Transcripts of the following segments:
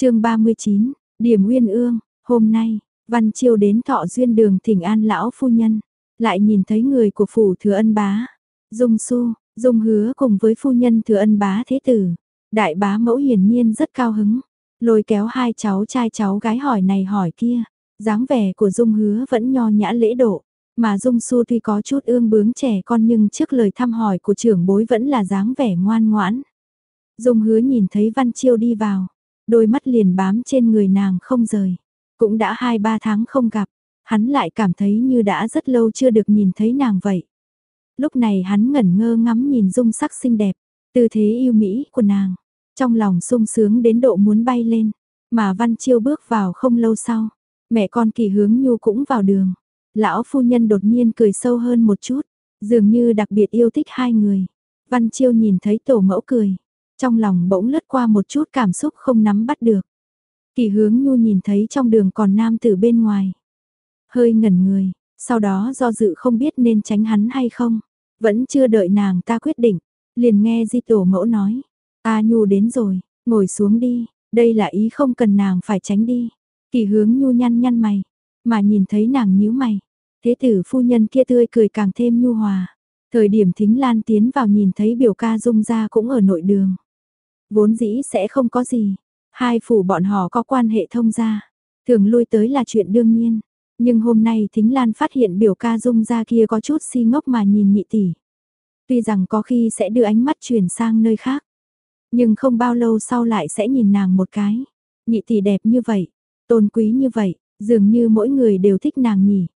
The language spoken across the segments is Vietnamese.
chương 39, Điểm Uyên Ương, hôm nay, Văn Chiêu đến thọ duyên đường thỉnh an lão phu nhân, lại nhìn thấy người của phủ thừa ân bá. Dung su, dung hứa cùng với phu nhân thừa ân bá thế tử. Đại bá mẫu hiển nhiên rất cao hứng, lôi kéo hai cháu trai cháu gái hỏi này hỏi kia. dáng vẻ của dung hứa vẫn nho nhã lễ độ, mà dung su tuy có chút ương bướng trẻ con nhưng trước lời thăm hỏi của trưởng bối vẫn là dáng vẻ ngoan ngoãn. Dung hứa nhìn thấy Văn Chiêu đi vào, đôi mắt liền bám trên người nàng không rời. Cũng đã hai ba tháng không gặp, hắn lại cảm thấy như đã rất lâu chưa được nhìn thấy nàng vậy. Lúc này hắn ngẩn ngơ ngắm nhìn dung sắc xinh đẹp, tư thế yêu mỹ của nàng, trong lòng sung sướng đến độ muốn bay lên, mà Văn Chiêu bước vào không lâu sau, mẹ con kỳ hướng nhu cũng vào đường. Lão phu nhân đột nhiên cười sâu hơn một chút, dường như đặc biệt yêu thích hai người. Văn Chiêu nhìn thấy tổ mẫu cười, trong lòng bỗng lướt qua một chút cảm xúc không nắm bắt được. Kỳ hướng nhu nhìn thấy trong đường còn nam tử bên ngoài. Hơi ngẩn người, sau đó do dự không biết nên tránh hắn hay không. Vẫn chưa đợi nàng ta quyết định, liền nghe di tổ mẫu nói. A nhu đến rồi, ngồi xuống đi, đây là ý không cần nàng phải tránh đi. Kỳ hướng nhu nhăn nhăn mày, mà nhìn thấy nàng nhíu mày. Thế tử phu nhân kia tươi cười càng thêm nhu hòa. Thời điểm thính lan tiến vào nhìn thấy biểu ca dung ra cũng ở nội đường. Vốn dĩ sẽ không có gì, Hai phủ bọn họ có quan hệ thông gia, thường lui tới là chuyện đương nhiên. Nhưng hôm nay Thính Lan phát hiện biểu ca dung ra kia có chút si ngốc mà nhìn nhị tỷ. Tuy rằng có khi sẽ đưa ánh mắt chuyển sang nơi khác, nhưng không bao lâu sau lại sẽ nhìn nàng một cái. Nhị tỷ đẹp như vậy, tôn quý như vậy, dường như mỗi người đều thích nàng nhỉ.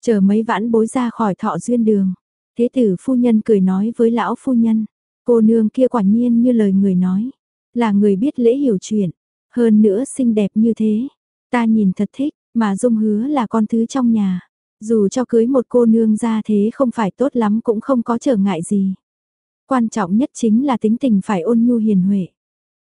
Chờ mấy vãn bối ra khỏi thọ duyên đường, thế tử phu nhân cười nói với lão phu nhân, cô nương kia quả nhiên như lời người nói. Là người biết lễ hiểu chuyện, hơn nữa xinh đẹp như thế. Ta nhìn thật thích, mà Dung hứa là con thứ trong nhà. Dù cho cưới một cô nương ra thế không phải tốt lắm cũng không có trở ngại gì. Quan trọng nhất chính là tính tình phải ôn nhu hiền huệ.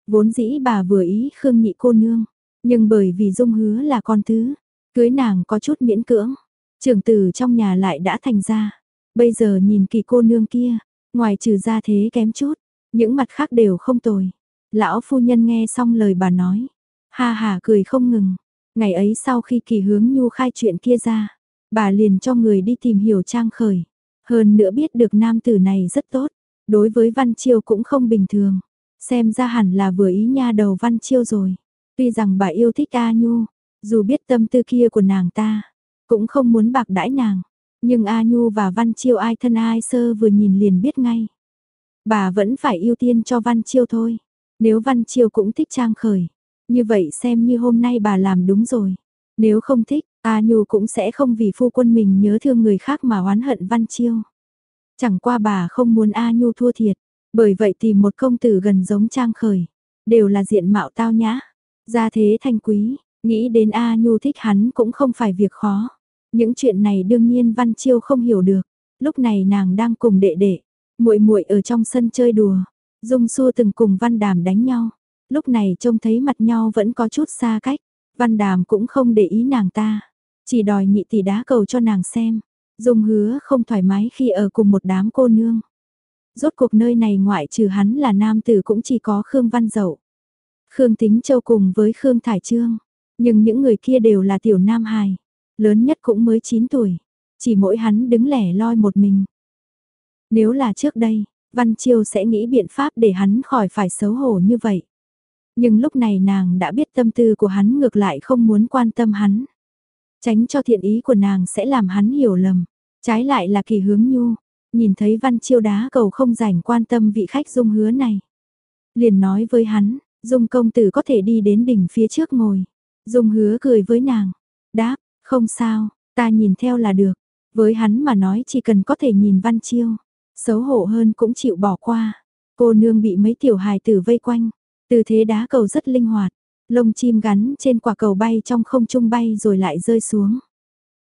Vốn dĩ bà vừa ý Khương Nhị cô nương, nhưng bởi vì Dung hứa là con thứ, cưới nàng có chút miễn cưỡng. Trưởng tử trong nhà lại đã thành ra. Bây giờ nhìn kỳ cô nương kia, ngoài trừ ra thế kém chút, những mặt khác đều không tồi. Lão phu nhân nghe xong lời bà nói, ha ha cười không ngừng. Ngày ấy sau khi kỳ hướng nhu khai chuyện kia ra, bà liền cho người đi tìm hiểu trang khởi. Hơn nữa biết được nam tử này rất tốt, đối với Văn Chiêu cũng không bình thường. Xem ra hẳn là vừa ý nha đầu Văn Chiêu rồi. Tuy rằng bà yêu thích A Nhu, dù biết tâm tư kia của nàng ta, cũng không muốn bạc đãi nàng. Nhưng A Nhu và Văn Chiêu ai thân ai sơ vừa nhìn liền biết ngay. Bà vẫn phải ưu tiên cho Văn Chiêu thôi. Nếu Văn Chiêu cũng thích trang khởi, như vậy xem như hôm nay bà làm đúng rồi. Nếu không thích, A Nhu cũng sẽ không vì phu quân mình nhớ thương người khác mà oán hận Văn Chiêu. Chẳng qua bà không muốn A Nhu thua thiệt, bởi vậy tìm một công tử gần giống trang khởi, đều là diện mạo tao nhã, gia thế thanh quý, nghĩ đến A Nhu thích hắn cũng không phải việc khó. Những chuyện này đương nhiên Văn Chiêu không hiểu được, lúc này nàng đang cùng đệ đệ, muội muội ở trong sân chơi đùa, Dung Xua từng cùng Văn Đàm đánh nhau, lúc này trông thấy mặt nhau vẫn có chút xa cách, Văn Đàm cũng không để ý nàng ta, chỉ đòi nhị tỷ đá cầu cho nàng xem. Dung hứa không thoải mái khi ở cùng một đám cô nương. Rốt cuộc nơi này ngoại trừ hắn là nam tử cũng chỉ có Khương Văn Dậu. Khương Tính Châu cùng với Khương Thải Trương, nhưng những người kia đều là tiểu nam hài, lớn nhất cũng mới 9 tuổi, chỉ mỗi hắn đứng lẻ loi một mình. Nếu là trước đây, Văn Chiêu sẽ nghĩ biện pháp để hắn khỏi phải xấu hổ như vậy. Nhưng lúc này nàng đã biết tâm tư của hắn ngược lại không muốn quan tâm hắn. Tránh cho thiện ý của nàng sẽ làm hắn hiểu lầm. Trái lại là kỳ hướng nhu, nhìn thấy Văn Chiêu đá cầu không rảnh quan tâm vị khách dung hứa này. Liền nói với hắn, dung công tử có thể đi đến đỉnh phía trước ngồi. Dung hứa cười với nàng, đáp, không sao, ta nhìn theo là được. Với hắn mà nói chỉ cần có thể nhìn Văn Chiêu Xấu hổ hơn cũng chịu bỏ qua. Cô nương bị mấy tiểu hài tử vây quanh. Từ thế đá cầu rất linh hoạt. Lông chim gắn trên quả cầu bay trong không trung bay rồi lại rơi xuống.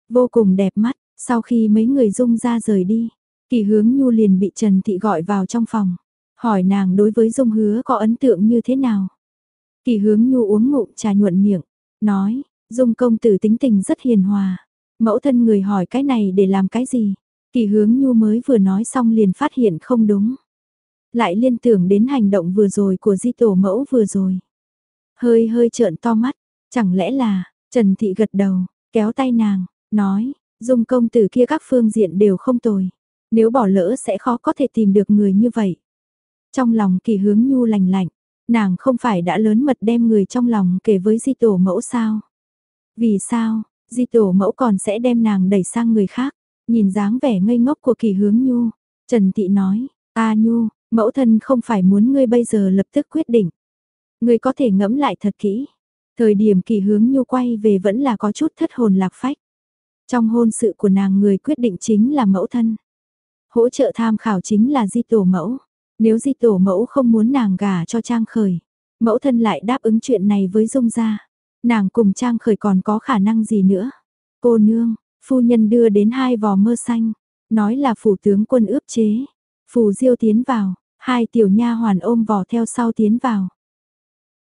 Vô cùng đẹp mắt, sau khi mấy người dung ra rời đi, kỳ hướng nhu liền bị Trần Thị gọi vào trong phòng. Hỏi nàng đối với dung hứa có ấn tượng như thế nào. Kỳ hướng nhu uống ngụm trà nhuận miệng, nói, dung công tử tính tình rất hiền hòa. Mẫu thân người hỏi cái này để làm cái gì? Kỳ hướng nhu mới vừa nói xong liền phát hiện không đúng. Lại liên tưởng đến hành động vừa rồi của di tổ mẫu vừa rồi. hơi hơi trợn to mắt, chẳng lẽ là, Trần Thị gật đầu, kéo tay nàng, nói, dung công tử kia các phương diện đều không tồi. Nếu bỏ lỡ sẽ khó có thể tìm được người như vậy. Trong lòng kỳ hướng nhu lành lạnh, nàng không phải đã lớn mật đem người trong lòng kể với di tổ mẫu sao? Vì sao, di tổ mẫu còn sẽ đem nàng đẩy sang người khác? Nhìn dáng vẻ ngây ngốc của kỳ hướng nhu, Trần Thị nói, a nhu, mẫu thân không phải muốn ngươi bây giờ lập tức quyết định. Ngươi có thể ngẫm lại thật kỹ. Thời điểm kỳ hướng nhu quay về vẫn là có chút thất hồn lạc phách. Trong hôn sự của nàng người quyết định chính là mẫu thân. Hỗ trợ tham khảo chính là di tổ mẫu. Nếu di tổ mẫu không muốn nàng gả cho Trang Khởi, mẫu thân lại đáp ứng chuyện này với Dung gia. Nàng cùng Trang Khởi còn có khả năng gì nữa? Cô nương, phu nhân đưa đến hai vò mơ xanh, nói là phủ tướng quân ướp chế. Phù Diêu tiến vào, hai tiểu nha hoàn ôm vò theo sau tiến vào.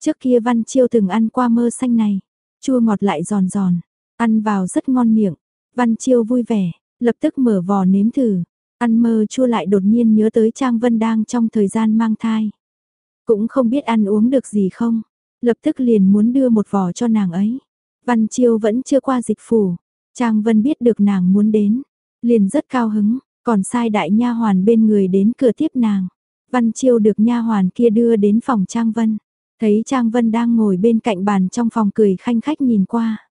Trước kia Văn Chiêu từng ăn qua mơ xanh này, chua ngọt lại giòn giòn, ăn vào rất ngon miệng. Văn Chiêu vui vẻ, lập tức mở vò nếm thử, Ăn mơ chua lại đột nhiên nhớ tới Trang Vân đang trong thời gian mang thai. Cũng không biết ăn uống được gì không, lập tức liền muốn đưa một vỏ cho nàng ấy. Văn Chiêu vẫn chưa qua dịch phủ, Trang Vân biết được nàng muốn đến, liền rất cao hứng, còn sai đại nha hoàn bên người đến cửa tiếp nàng. Văn Chiêu được nha hoàn kia đưa đến phòng Trang Vân, thấy Trang Vân đang ngồi bên cạnh bàn trong phòng cười khanh khách nhìn qua.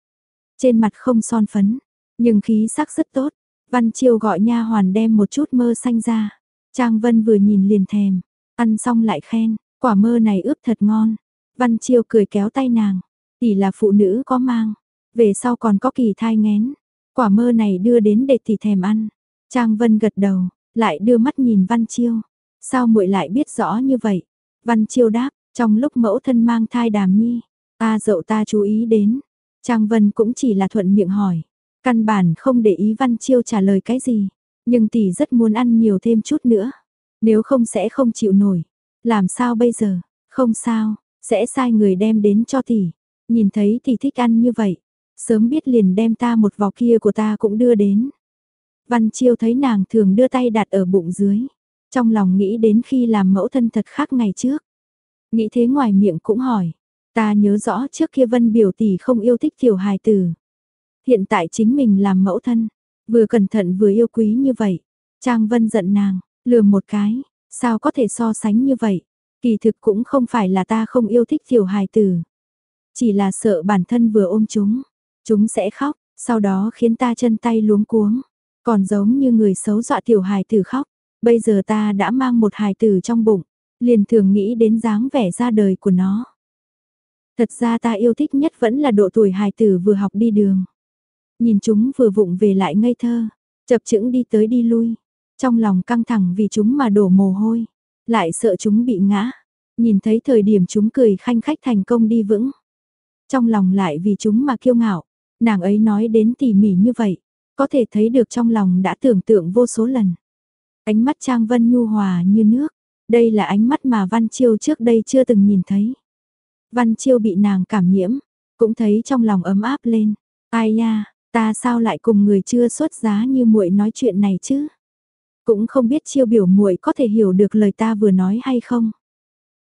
Trên mặt không son phấn, nhưng khí sắc rất tốt, Văn Chiêu gọi nha hoàn đem một chút mơ xanh ra. Trang Vân vừa nhìn liền thèm, ăn xong lại khen, quả mơ này ướp thật ngon. Văn Chiêu cười kéo tay nàng, tỷ là phụ nữ có mang, về sau còn có kỳ thai ngén. Quả mơ này đưa đến để tỷ thèm ăn. Trang Vân gật đầu, lại đưa mắt nhìn Văn Chiêu. Sao muội lại biết rõ như vậy? Văn Chiêu đáp, trong lúc mẫu thân mang thai đàm nhi, ta dậu ta chú ý đến. Trang Vân cũng chỉ là thuận miệng hỏi. Căn bản không để ý Văn Chiêu trả lời cái gì, nhưng tỷ rất muốn ăn nhiều thêm chút nữa. Nếu không sẽ không chịu nổi. Làm sao bây giờ? Không sao, sẽ sai người đem đến cho tỷ. Nhìn thấy tỷ thích ăn như vậy, sớm biết liền đem ta một vò kia của ta cũng đưa đến. Văn Chiêu thấy nàng thường đưa tay đặt ở bụng dưới, trong lòng nghĩ đến khi làm mẫu thân thật khác ngày trước. Nghĩ thế ngoài miệng cũng hỏi, ta nhớ rõ trước kia Vân biểu tỷ không yêu thích tiểu hài tử. Hiện tại chính mình làm mẫu thân, vừa cẩn thận vừa yêu quý như vậy. Trang Vân giận nàng, lừa một cái, sao có thể so sánh như vậy? Kỳ thực cũng không phải là ta không yêu thích tiểu hài tử. Chỉ là sợ bản thân vừa ôm chúng, chúng sẽ khóc, sau đó khiến ta chân tay luống cuống. Còn giống như người xấu dọa tiểu hài tử khóc, bây giờ ta đã mang một hài tử trong bụng, liền thường nghĩ đến dáng vẻ ra đời của nó. Thật ra ta yêu thích nhất vẫn là độ tuổi hài tử vừa học đi đường. Nhìn chúng vừa vụng về lại ngây thơ, chập chững đi tới đi lui, trong lòng căng thẳng vì chúng mà đổ mồ hôi, lại sợ chúng bị ngã, nhìn thấy thời điểm chúng cười khanh khách thành công đi vững. Trong lòng lại vì chúng mà kiêu ngạo, nàng ấy nói đến tỉ mỉ như vậy, có thể thấy được trong lòng đã tưởng tượng vô số lần. Ánh mắt Trang Vân nhu hòa như nước, đây là ánh mắt mà Văn Chiêu trước đây chưa từng nhìn thấy. Văn Chiêu bị nàng cảm nhiễm, cũng thấy trong lòng ấm áp lên. Ai nha, Ta sao lại cùng người chưa xuất giá như muội nói chuyện này chứ? Cũng không biết chiêu biểu muội có thể hiểu được lời ta vừa nói hay không.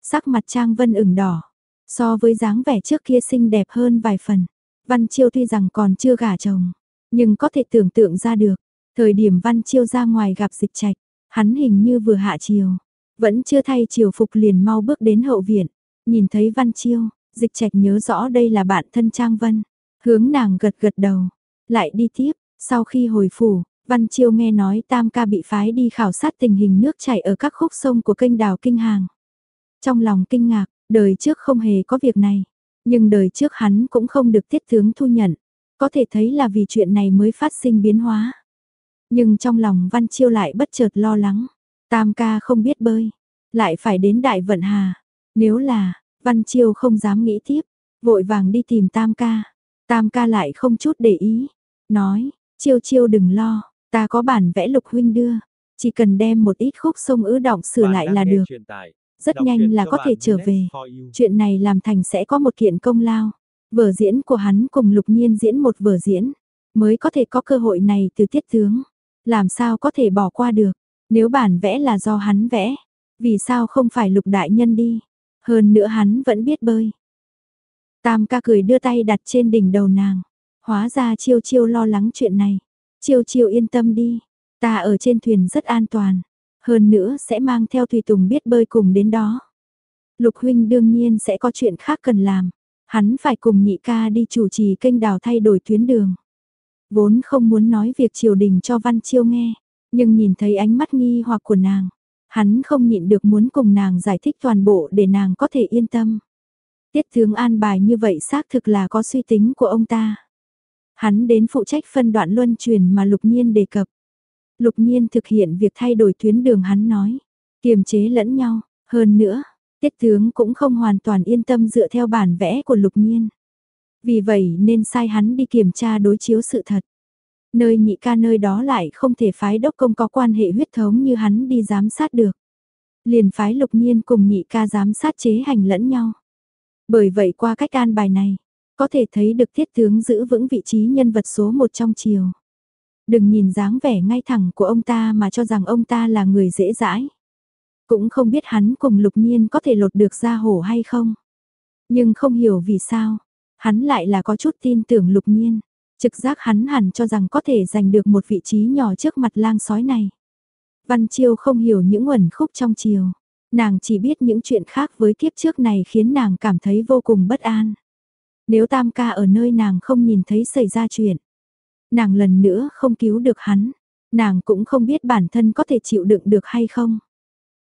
Sắc mặt Trang Vân ửng đỏ, so với dáng vẻ trước kia xinh đẹp hơn vài phần. Văn Chiêu tuy rằng còn chưa gả chồng, nhưng có thể tưởng tượng ra được, thời điểm Văn Chiêu ra ngoài gặp dịch trạch, hắn hình như vừa hạ chiều, vẫn chưa thay chiều phục liền mau bước đến hậu viện, nhìn thấy Văn Chiêu, dịch trạch nhớ rõ đây là bạn thân Trang Vân, hướng nàng gật gật đầu, lại đi tiếp, sau khi hồi phủ, Văn Chiêu nghe nói Tam ca bị phái đi khảo sát tình hình nước chảy ở các khúc sông của kênh đào Kinh Hàng. Trong lòng kinh ngạc, đời trước không hề có việc này, nhưng đời trước hắn cũng không được tiết tướng thu nhận, có thể thấy là vì chuyện này mới phát sinh biến hóa. Nhưng trong lòng Văn Chiêu lại bất chợt lo lắng, Tam ca không biết bơi, lại phải đến Đại Vận Hà, nếu là, Văn Chiêu không dám nghĩ tiếp, vội vàng đi tìm Tam ca. Tam ca lại không chút để ý, nói, chiêu chiêu đừng lo, ta có bản vẽ lục huynh đưa, chỉ cần đem một ít khúc sông ứ động sửa lại là được. Rất nhanh là có thể trở về. Chuyện này làm thành sẽ có một kiện công lao. Vở diễn của hắn cùng lục nhiên diễn một vở diễn, mới có thể có cơ hội này từ tiết tướng. Làm sao có thể bỏ qua được, nếu bản vẽ là do hắn vẽ, vì sao không phải lục đại nhân đi. Hơn nữa hắn vẫn biết bơi. Tam ca cười đưa tay đặt trên đỉnh đầu nàng. Hóa ra chiêu chiêu lo lắng chuyện này. Chiêu chiêu yên tâm đi. Ta ở trên thuyền rất an toàn. Hơn nữa sẽ mang theo Thùy Tùng biết bơi cùng đến đó. Lục huynh đương nhiên sẽ có chuyện khác cần làm. Hắn phải cùng nhị ca đi chủ trì kênh đào thay đổi tuyến đường. Vốn không muốn nói việc triều đình cho Văn Chiêu nghe, nhưng nhìn thấy ánh mắt nghi hoặc của nàng, hắn không nhịn được muốn cùng nàng giải thích toàn bộ để nàng có thể yên tâm. Tiết tướng an bài như vậy xác thực là có suy tính của ông ta. Hắn đến phụ trách phân đoạn luân truyền mà Lục Nhiên đề cập. Lục Nhiên thực hiện việc thay đổi tuyến đường hắn nói, kiềm chế lẫn nhau, hơn nữa, tiết tướng cũng không hoàn toàn yên tâm dựa theo bản vẽ của Lục Nhiên. Vì vậy nên sai hắn đi kiểm tra đối chiếu sự thật. Nơi nhị ca nơi đó lại không thể phái đốc công có quan hệ huyết thống như hắn đi giám sát được. Liền phái lục nhiên cùng nhị ca giám sát chế hành lẫn nhau. Bởi vậy qua cách an bài này, có thể thấy được thiết tướng giữ vững vị trí nhân vật số một trong triều. Đừng nhìn dáng vẻ ngay thẳng của ông ta mà cho rằng ông ta là người dễ dãi. Cũng không biết hắn cùng lục nhiên có thể lột được ra hổ hay không. Nhưng không hiểu vì sao, hắn lại là có chút tin tưởng lục nhiên. Trực giác hắn hẳn cho rằng có thể giành được một vị trí nhỏ trước mặt lang sói này. Văn Chiêu không hiểu những uẩn khúc trong chiều. Nàng chỉ biết những chuyện khác với kiếp trước này khiến nàng cảm thấy vô cùng bất an. Nếu tam ca ở nơi nàng không nhìn thấy xảy ra chuyện. Nàng lần nữa không cứu được hắn. Nàng cũng không biết bản thân có thể chịu đựng được hay không.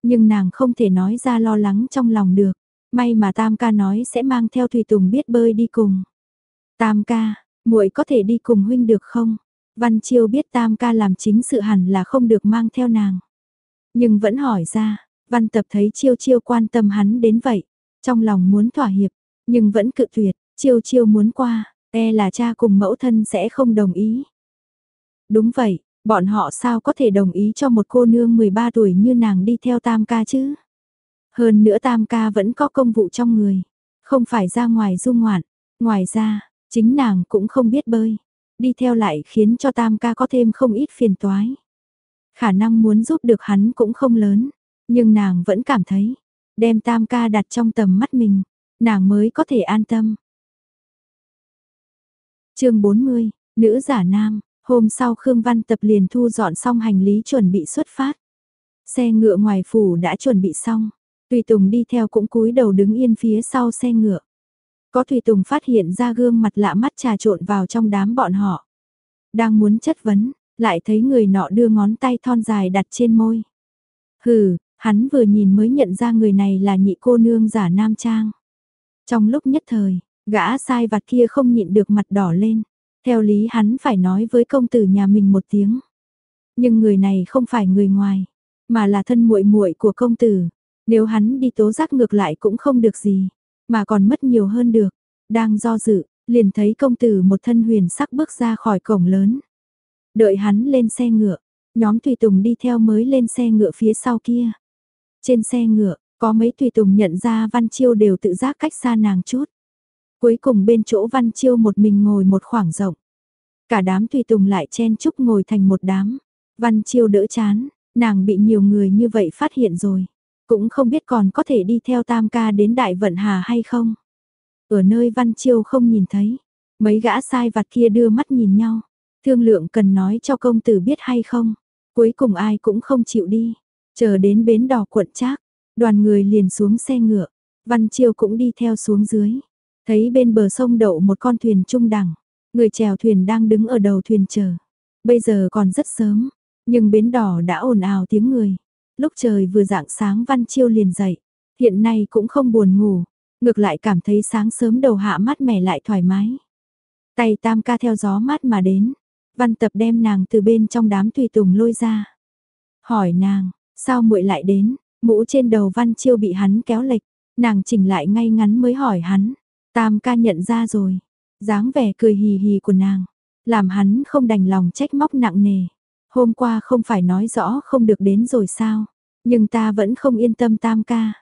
Nhưng nàng không thể nói ra lo lắng trong lòng được. May mà tam ca nói sẽ mang theo Thùy Tùng biết bơi đi cùng. Tam ca, muội có thể đi cùng huynh được không? Văn Chiêu biết Tam ca làm chính sự hẳn là không được mang theo nàng. Nhưng vẫn hỏi ra, Văn Tập thấy Chiêu Chiêu quan tâm hắn đến vậy, trong lòng muốn thỏa hiệp, nhưng vẫn cự tuyệt, Chiêu Chiêu muốn qua, e là cha cùng mẫu thân sẽ không đồng ý. Đúng vậy, bọn họ sao có thể đồng ý cho một cô nương 13 tuổi như nàng đi theo Tam ca chứ? Hơn nữa Tam ca vẫn có công vụ trong người, không phải ra ngoài du ngoạn. Ngoài ra, Chính nàng cũng không biết bơi, đi theo lại khiến cho tam ca có thêm không ít phiền toái. Khả năng muốn giúp được hắn cũng không lớn, nhưng nàng vẫn cảm thấy, đem tam ca đặt trong tầm mắt mình, nàng mới có thể an tâm chương 40, Nữ giả nam, hôm sau Khương Văn Tập liền thu dọn xong hành lý chuẩn bị xuất phát. Xe ngựa ngoài phủ đã chuẩn bị xong, Tùy Tùng đi theo cũng cúi đầu đứng yên phía sau xe ngựa. Có tùy Tùng phát hiện ra gương mặt lạ mắt trà trộn vào trong đám bọn họ. Đang muốn chất vấn, lại thấy người nọ đưa ngón tay thon dài đặt trên môi. Hừ, hắn vừa nhìn mới nhận ra người này là nhị cô nương giả nam trang. Trong lúc nhất thời, gã sai vặt kia không nhịn được mặt đỏ lên. Theo lý hắn phải nói với công tử nhà mình một tiếng. Nhưng người này không phải người ngoài, mà là thân muội muội của công tử. Nếu hắn đi tố giác ngược lại cũng không được gì. Mà còn mất nhiều hơn được. Đang do dự, liền thấy công tử một thân huyền sắc bước ra khỏi cổng lớn. Đợi hắn lên xe ngựa, nhóm tùy tùng đi theo mới lên xe ngựa phía sau kia. Trên xe ngựa, có mấy tùy tùng nhận ra Văn Chiêu đều tự giác cách xa nàng chút. Cuối cùng bên chỗ Văn Chiêu một mình ngồi một khoảng rộng. Cả đám tùy tùng lại chen chúc ngồi thành một đám. Văn Chiêu đỡ chán, nàng bị nhiều người như vậy phát hiện rồi. Cũng không biết còn có thể đi theo tam ca đến đại vận hà hay không. Ở nơi Văn Chiêu không nhìn thấy, mấy gã sai vặt kia đưa mắt nhìn nhau. Thương lượng cần nói cho công tử biết hay không. Cuối cùng ai cũng không chịu đi. Chờ đến bến đò quận trác, đoàn người liền xuống xe ngựa. Văn Chiêu cũng đi theo xuống dưới. Thấy bên bờ sông đậu một con thuyền trung đẳng. Người chèo thuyền đang đứng ở đầu thuyền chờ. Bây giờ còn rất sớm, nhưng bến đỏ đã ồn ào tiếng người. Lúc trời vừa dạng sáng Văn Chiêu liền dậy, hiện nay cũng không buồn ngủ, ngược lại cảm thấy sáng sớm đầu hạ mát mẻ lại thoải mái. Tay tam ca theo gió mát mà đến, văn tập đem nàng từ bên trong đám tùy tùng lôi ra. Hỏi nàng, sao muội lại đến, mũ trên đầu văn chiêu bị hắn kéo lệch, nàng chỉnh lại ngay ngắn mới hỏi hắn, tam ca nhận ra rồi, dáng vẻ cười hì hì của nàng, làm hắn không đành lòng trách móc nặng nề. Hôm qua không phải nói rõ không được đến rồi sao, nhưng ta vẫn không yên tâm tam ca.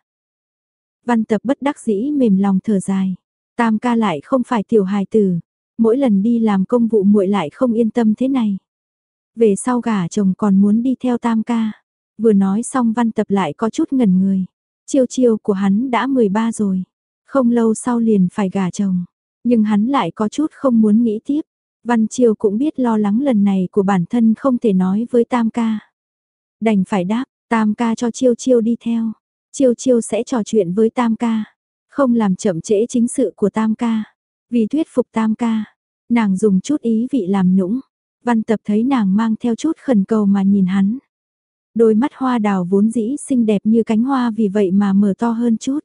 Văn tập bất đắc dĩ mềm lòng thở dài, tam ca lại không phải tiểu hài tử, mỗi lần đi làm công vụ muội lại không yên tâm thế này. Về sau gả chồng còn muốn đi theo tam ca, vừa nói xong văn tập lại có chút ngẩn người, chiêu chiêu của hắn đã 13 rồi, không lâu sau liền phải gả chồng, nhưng hắn lại có chút không muốn nghĩ tiếp. Văn Chiêu cũng biết lo lắng lần này của bản thân không thể nói với Tam ca. Đành phải đáp, Tam ca cho Chiêu Chiêu đi theo. Chiêu Chiêu sẽ trò chuyện với Tam ca, không làm chậm trễ chính sự của Tam ca. Vì thuyết phục Tam ca, nàng dùng chút ý vị làm nũng. Văn tập thấy nàng mang theo chút khẩn cầu mà nhìn hắn. Đôi mắt hoa đào vốn dĩ xinh đẹp như cánh hoa vì vậy mà mở to hơn chút.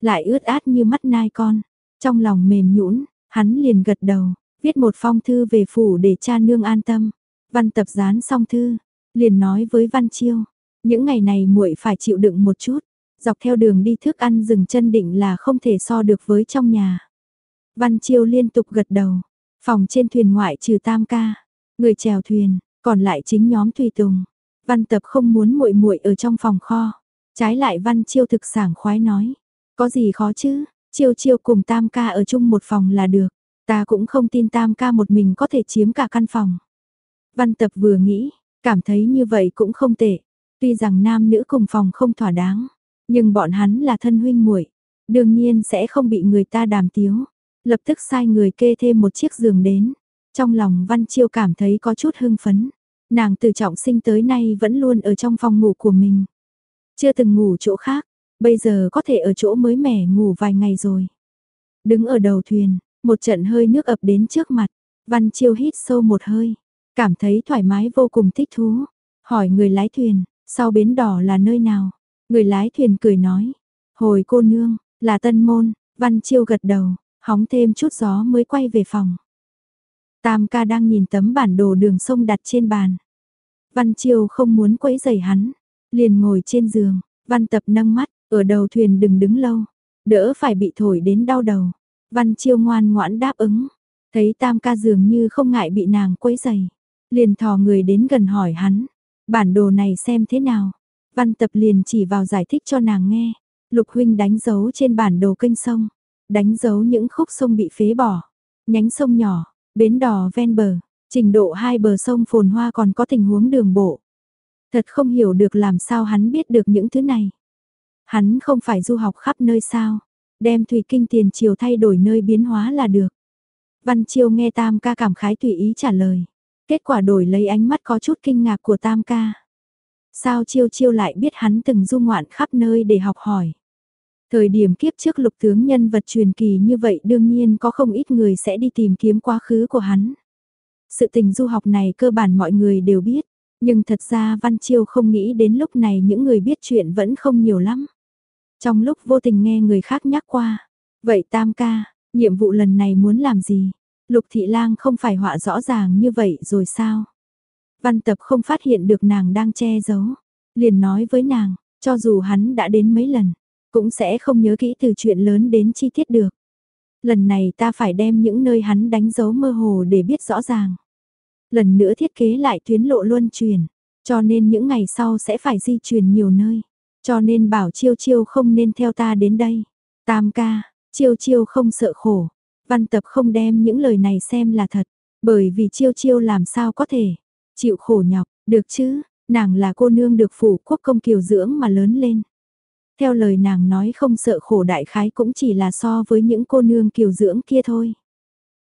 Lại ướt át như mắt nai con. Trong lòng mềm nhũn, hắn liền gật đầu, viết một phong thư về phủ để cha nương an tâm. Văn tập dán xong thư, liền nói với Văn Chiêu, những ngày này muội phải chịu đựng một chút, dọc theo đường đi thức ăn dừng chân định là không thể so được với trong nhà. Văn Chiêu liên tục gật đầu, phòng trên thuyền ngoại trừ tam ca, người chèo thuyền, còn lại chính nhóm tùy tùng. Văn tập không muốn muội muội ở trong phòng kho, trái lại Văn Chiêu thực sảng khoái nói, có gì khó chứ, Chiêu Chiêu cùng tam ca ở chung một phòng là được, ta cũng không tin tam ca một mình có thể chiếm cả căn phòng. Văn tập vừa nghĩ, cảm thấy như vậy cũng không tệ, tuy rằng nam nữ cùng phòng không thỏa đáng, nhưng bọn hắn là thân huynh muội, đương nhiên sẽ không bị người ta đàm tiếu. Lập tức sai người kê thêm một chiếc giường đến. Trong lòng Văn Chiêu cảm thấy có chút hưng phấn. Nàng từ trọng sinh tới nay vẫn luôn ở trong phòng ngủ của mình. Chưa từng ngủ chỗ khác, bây giờ có thể ở chỗ mới mẻ ngủ vài ngày rồi. Đứng ở đầu thuyền, một trận hơi nước ập đến trước mặt, Văn Chiêu hít sâu một hơi, cảm thấy thoải mái vô cùng thích thú. Hỏi người lái thuyền, sau bến đỏ là nơi nào? Người lái thuyền cười nói, hồi cô nương, là tân môn, Văn Chiêu gật đầu, hóng thêm chút gió mới quay về phòng. Tam ca đang nhìn tấm bản đồ đường sông đặt trên bàn. Văn Chiêu không muốn quấy rầy hắn, liền ngồi trên giường, Văn Tập nâng mắt, ở đầu thuyền đừng đứng lâu, đỡ phải bị thổi đến đau đầu. Văn Chiêu ngoan ngoãn đáp ứng, thấy Tam ca dường như không ngại bị nàng quấy rầy, liền thò người đến gần hỏi hắn, bản đồ này xem thế nào. Văn Tập liền chỉ vào giải thích cho nàng nghe, Lục huynh đánh dấu trên bản đồ kênh sông, đánh dấu những khúc sông bị phế bỏ, nhánh sông nhỏ, bến đò ven bờ, trình độ hai bờ sông phồn hoa còn có tình huống đường bộ. Thật không hiểu được làm sao hắn biết được những thứ này. Hắn không phải du học khắp nơi sao, đem thủy kinh tiền triều thay đổi nơi biến hóa là được. Văn Chiêu nghe Tam ca cảm khái tùy ý trả lời. Kết quả đổi lấy ánh mắt có chút kinh ngạc của Tam ca. Sao Chiêu Chiêu lại biết hắn từng du ngoạn khắp nơi để học hỏi. Thời điểm kiếp trước lục tướng nhân vật truyền kỳ như vậy đương nhiên có không ít người sẽ đi tìm kiếm quá khứ của hắn. Sự tình du học này cơ bản mọi người đều biết, nhưng thật ra Văn Chiêu không nghĩ đến lúc này những người biết chuyện vẫn không nhiều lắm. Trong lúc vô tình nghe người khác nhắc qua, vậy Tam ca, nhiệm vụ lần này muốn làm gì? Lục Thị Lang không phải họa rõ ràng như vậy rồi sao? Văn tập không phát hiện được nàng đang che giấu, liền nói với nàng, cho dù hắn đã đến mấy lần, cũng sẽ không nhớ kỹ từ chuyện lớn đến chi tiết được. Lần này ta phải đem những nơi hắn đánh dấu mơ hồ để biết rõ ràng. Lần nữa thiết kế lại tuyến lộ luân truyền, cho nên những ngày sau sẽ phải di chuyển nhiều nơi. Cho nên bảo chiêu chiêu không nên theo ta đến đây. Tam ca, chiêu chiêu không sợ khổ. Văn tập không đem những lời này xem là thật, bởi vì chiêu chiêu làm sao có thể chịu khổ nhọc, được chứ, nàng là cô nương được phủ quốc công kiều dưỡng mà lớn lên. Theo lời nàng nói không sợ khổ đại khái cũng chỉ là so với những cô nương kiều dưỡng kia thôi.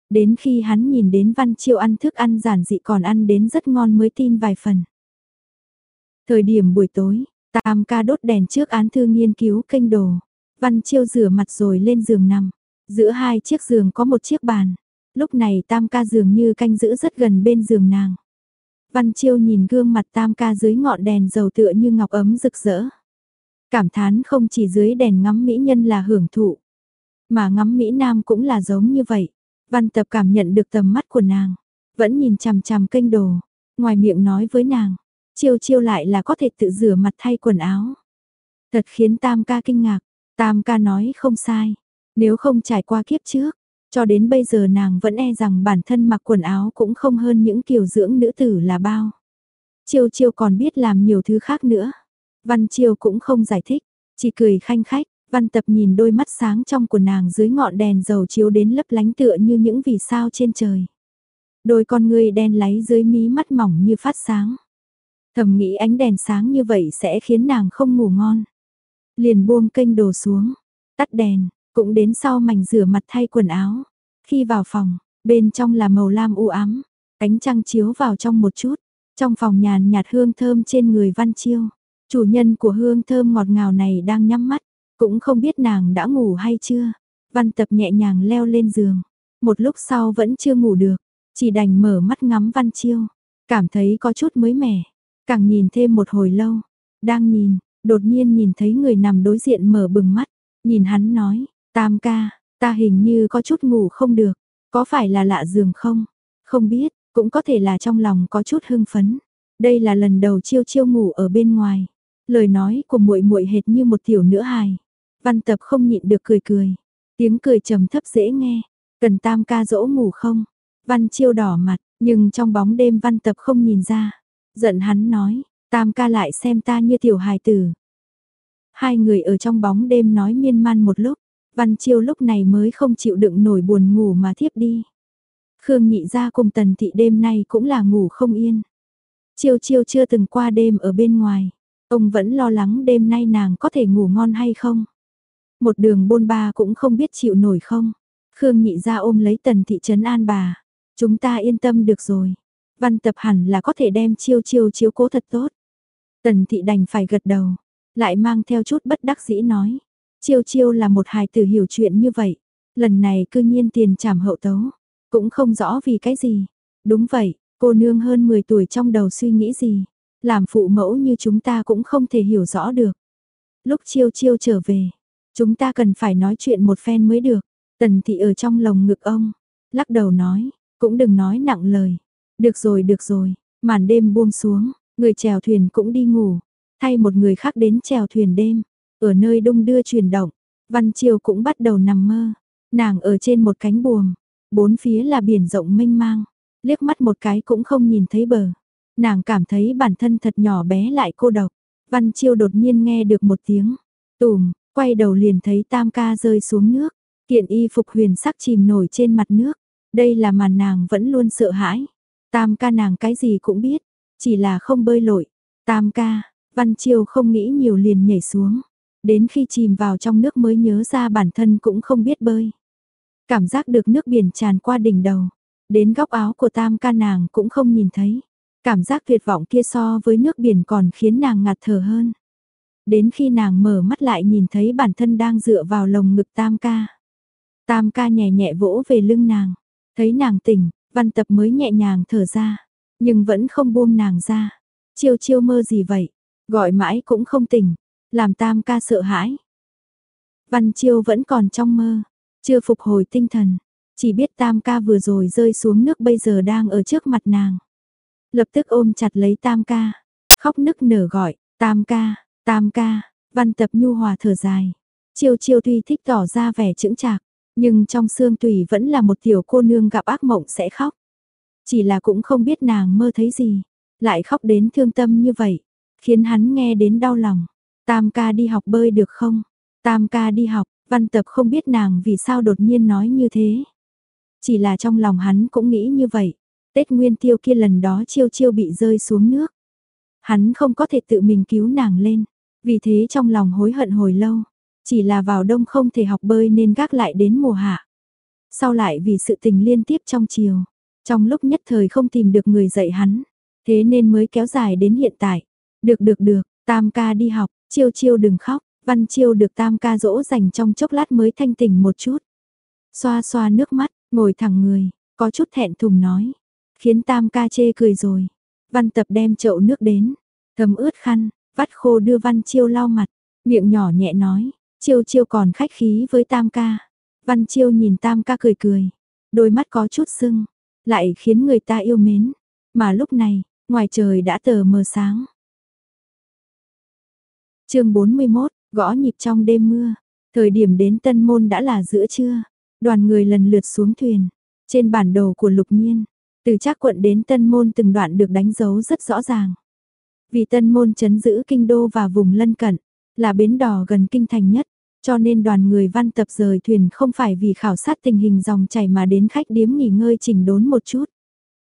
Đến khi hắn nhìn đến Văn Chiêu ăn thức ăn giản dị còn ăn đến rất ngon mới tin vài phần. Thời điểm buổi tối, Tam ca đốt đèn trước án thư nghiên cứu kênh đồ. Văn Chiêu rửa mặt rồi lên giường nằm. Giữa hai chiếc giường có một chiếc bàn. Lúc này Tam ca dường như canh giữ rất gần bên giường nàng. Văn Chiêu nhìn gương mặt Tam ca dưới ngọn đèn dầu tựa như ngọc ấm rực rỡ. Cảm thán không chỉ dưới đèn ngắm mỹ nhân là hưởng thụ, mà ngắm mỹ nam cũng là giống như vậy. Văn tập cảm nhận được tầm mắt của nàng, vẫn nhìn chằm chằm kênh đồ, ngoài miệng nói với nàng, chiêu chiêu lại là có thể tự rửa mặt thay quần áo. Thật khiến Tam ca kinh ngạc, Tam ca nói không sai, nếu không trải qua kiếp trước, cho đến bây giờ nàng vẫn e rằng bản thân mặc quần áo cũng không hơn những kiểu dưỡng nữ tử là bao. Chiêu chiêu còn biết làm nhiều thứ khác nữa. Văn Chiêu cũng không giải thích, chỉ cười khanh khách, Văn Tập nhìn đôi mắt sáng trong của nàng dưới ngọn đèn dầu chiếu đến lấp lánh tựa như những vì sao trên trời. Đôi con ngươi đen láy dưới mí mắt mỏng như phát sáng. Thầm nghĩ ánh đèn sáng như vậy sẽ khiến nàng không ngủ ngon. Liền buông kênh đồ xuống, tắt đèn, cũng đến sau mảnh rửa mặt thay quần áo. Khi vào phòng, bên trong là màu lam u ám, ánh trăng chiếu vào trong một chút, trong phòng nhàn nhạt hương thơm trên người Văn Chiêu. Chủ nhân của hương thơm ngọt ngào này đang nhắm mắt, cũng không biết nàng đã ngủ hay chưa. Văn tập nhẹ nhàng leo lên giường, một lúc sau vẫn chưa ngủ được, chỉ đành mở mắt ngắm Văn Chiêu, cảm thấy có chút mới mẻ, càng nhìn thêm một hồi lâu, đang nhìn, đột nhiên nhìn thấy người nằm đối diện mở bừng mắt, nhìn hắn nói, tam ca, ta hình như có chút ngủ không được, có phải là lạ giường không? Không biết, cũng có thể là trong lòng có chút hưng phấn. Đây là lần đầu chiêu chiêu ngủ ở bên ngoài. Lời nói của muội muội hệt như một tiểu nữ hài. Văn tập không nhịn được cười cười. Tiếng cười trầm thấp dễ nghe. Cần tam ca dỗ ngủ không? Văn chiêu đỏ mặt, nhưng trong bóng đêm văn tập không nhìn ra. Giận hắn nói, tam ca lại xem ta như tiểu hài tử. Hai người ở trong bóng đêm nói miên man một lúc. Văn chiêu lúc này mới không chịu đựng nổi buồn ngủ mà thiếp đi. Khương nhị ra cùng tần thị đêm nay cũng là ngủ không yên. Chiêu chiêu chưa từng qua đêm ở bên ngoài. Ông vẫn lo lắng đêm nay nàng có thể ngủ ngon hay không. Một đường bôn ba cũng không biết chịu nổi không. Khương nhị ra ôm lấy tần thị trấn an bà. Chúng ta yên tâm được rồi. Văn tập hẳn là có thể đem chiêu chiêu chiếu cố thật tốt. Tần thị đành phải gật đầu. Lại mang theo chút bất đắc dĩ nói. Chiêu chiêu là một hài tử hiểu chuyện như vậy. Lần này cư nhiên tiền trảm hậu tấu. Cũng không rõ vì cái gì. Đúng vậy, cô nương hơn 10 tuổi trong đầu suy nghĩ gì. Làm phụ mẫu như chúng ta cũng không thể hiểu rõ được. Lúc chiêu chiêu trở về, chúng ta cần phải nói chuyện một phen mới được. Tần thị ở trong lồng ngực ông, lắc đầu nói, cũng đừng nói nặng lời. Được rồi được rồi, màn đêm buông xuống, người chèo thuyền cũng đi ngủ, thay một người khác đến chèo thuyền đêm, ở nơi đông đưa chuyển động, Văn Chiêu cũng bắt đầu nằm mơ, nàng ở trên một cánh buồm, bốn phía là biển rộng mênh mang, liếc mắt một cái cũng không nhìn thấy bờ. Nàng cảm thấy bản thân thật nhỏ bé lại cô độc. Văn Chiêu đột nhiên nghe được một tiếng, tùm, quay đầu liền thấy tam ca rơi xuống nước, kiện y phục huyền sắc chìm nổi trên mặt nước. Đây là màn nàng vẫn luôn sợ hãi. Tam ca nàng cái gì cũng biết, chỉ là không bơi lội. Tam ca, Văn Chiêu không nghĩ nhiều liền nhảy xuống. Đến khi chìm vào trong nước mới nhớ ra bản thân cũng không biết bơi. Cảm giác được nước biển tràn qua đỉnh đầu. Đến góc áo của tam ca nàng cũng không nhìn thấy. Cảm giác tuyệt vọng kia so với nước biển còn khiến nàng ngạt thở hơn. Đến khi nàng mở mắt lại nhìn thấy bản thân đang dựa vào lồng ngực tam ca. Tam ca nhẹ nhẹ vỗ về lưng nàng. Thấy nàng tỉnh, văn tập mới nhẹ nhàng thở ra. Nhưng vẫn không buông nàng ra. Chiêu chiêu mơ gì vậy? Gọi mãi cũng không tỉnh. Làm tam ca sợ hãi. Văn chiêu vẫn còn trong mơ. Chưa phục hồi tinh thần. Chỉ biết tam ca vừa rồi rơi xuống nước bây giờ đang ở trước mặt nàng. Lập tức ôm chặt lấy tam ca. Khóc nức nở gọi. Tam ca, tam ca. Văn tập nhu hòa thở dài. Chiêu chiêu tuy thích tỏ ra vẻ chững chạc. Nhưng trong xương tùy vẫn là một tiểu cô nương gặp ác mộng sẽ khóc. Chỉ là cũng không biết nàng mơ thấy gì. Lại khóc đến thương tâm như vậy. Khiến hắn nghe đến đau lòng. Tam ca đi học bơi được không? Tam ca đi học, văn tập không biết nàng vì sao đột nhiên nói như thế. Chỉ là trong lòng hắn cũng nghĩ như vậy. Tết nguyên tiêu kia lần đó chiêu chiêu bị rơi xuống nước. Hắn không có thể tự mình cứu nàng lên. Vì thế trong lòng hối hận hồi lâu. Chỉ là vào đông không thể học bơi nên gác lại đến mùa hạ. Sau lại vì sự tình liên tiếp trong chiều. Trong lúc nhất thời không tìm được người dạy hắn. Thế nên mới kéo dài đến hiện tại. Được được được, tam ca đi học, chiêu chiêu đừng khóc. Văn chiêu được tam ca dỗ dành trong chốc lát mới thanh tỉnh một chút. Xoa xoa nước mắt, ngồi thẳng người, có chút thẹn thùng nói. Khiến tam ca chê cười rồi. Văn tập đem chậu nước đến, thấm ướt khăn, vắt khô đưa văn chiêu lau mặt, miệng nhỏ nhẹ nói. Chiêu chiêu còn khách khí với tam ca. Văn chiêu nhìn tam ca cười cười, đôi mắt có chút sưng, lại khiến người ta yêu mến. Mà lúc này, ngoài trời đã tờ mờ sáng. chương 41, Gõ nhịp trong đêm mưa, thời điểm đến tân môn đã là giữa trưa, đoàn người lần lượt xuống thuyền. Trên bản đồ của lục nhiên, từ trác quận đến tân môn từng đoạn được đánh dấu rất rõ ràng. Vì tân môn chấn giữ kinh đô và vùng lân cận, là bến đò gần kinh thành nhất, cho nên đoàn người văn tập rời thuyền không phải vì khảo sát tình hình dòng chảy mà đến khách điếm nghỉ ngơi chỉnh đốn một chút.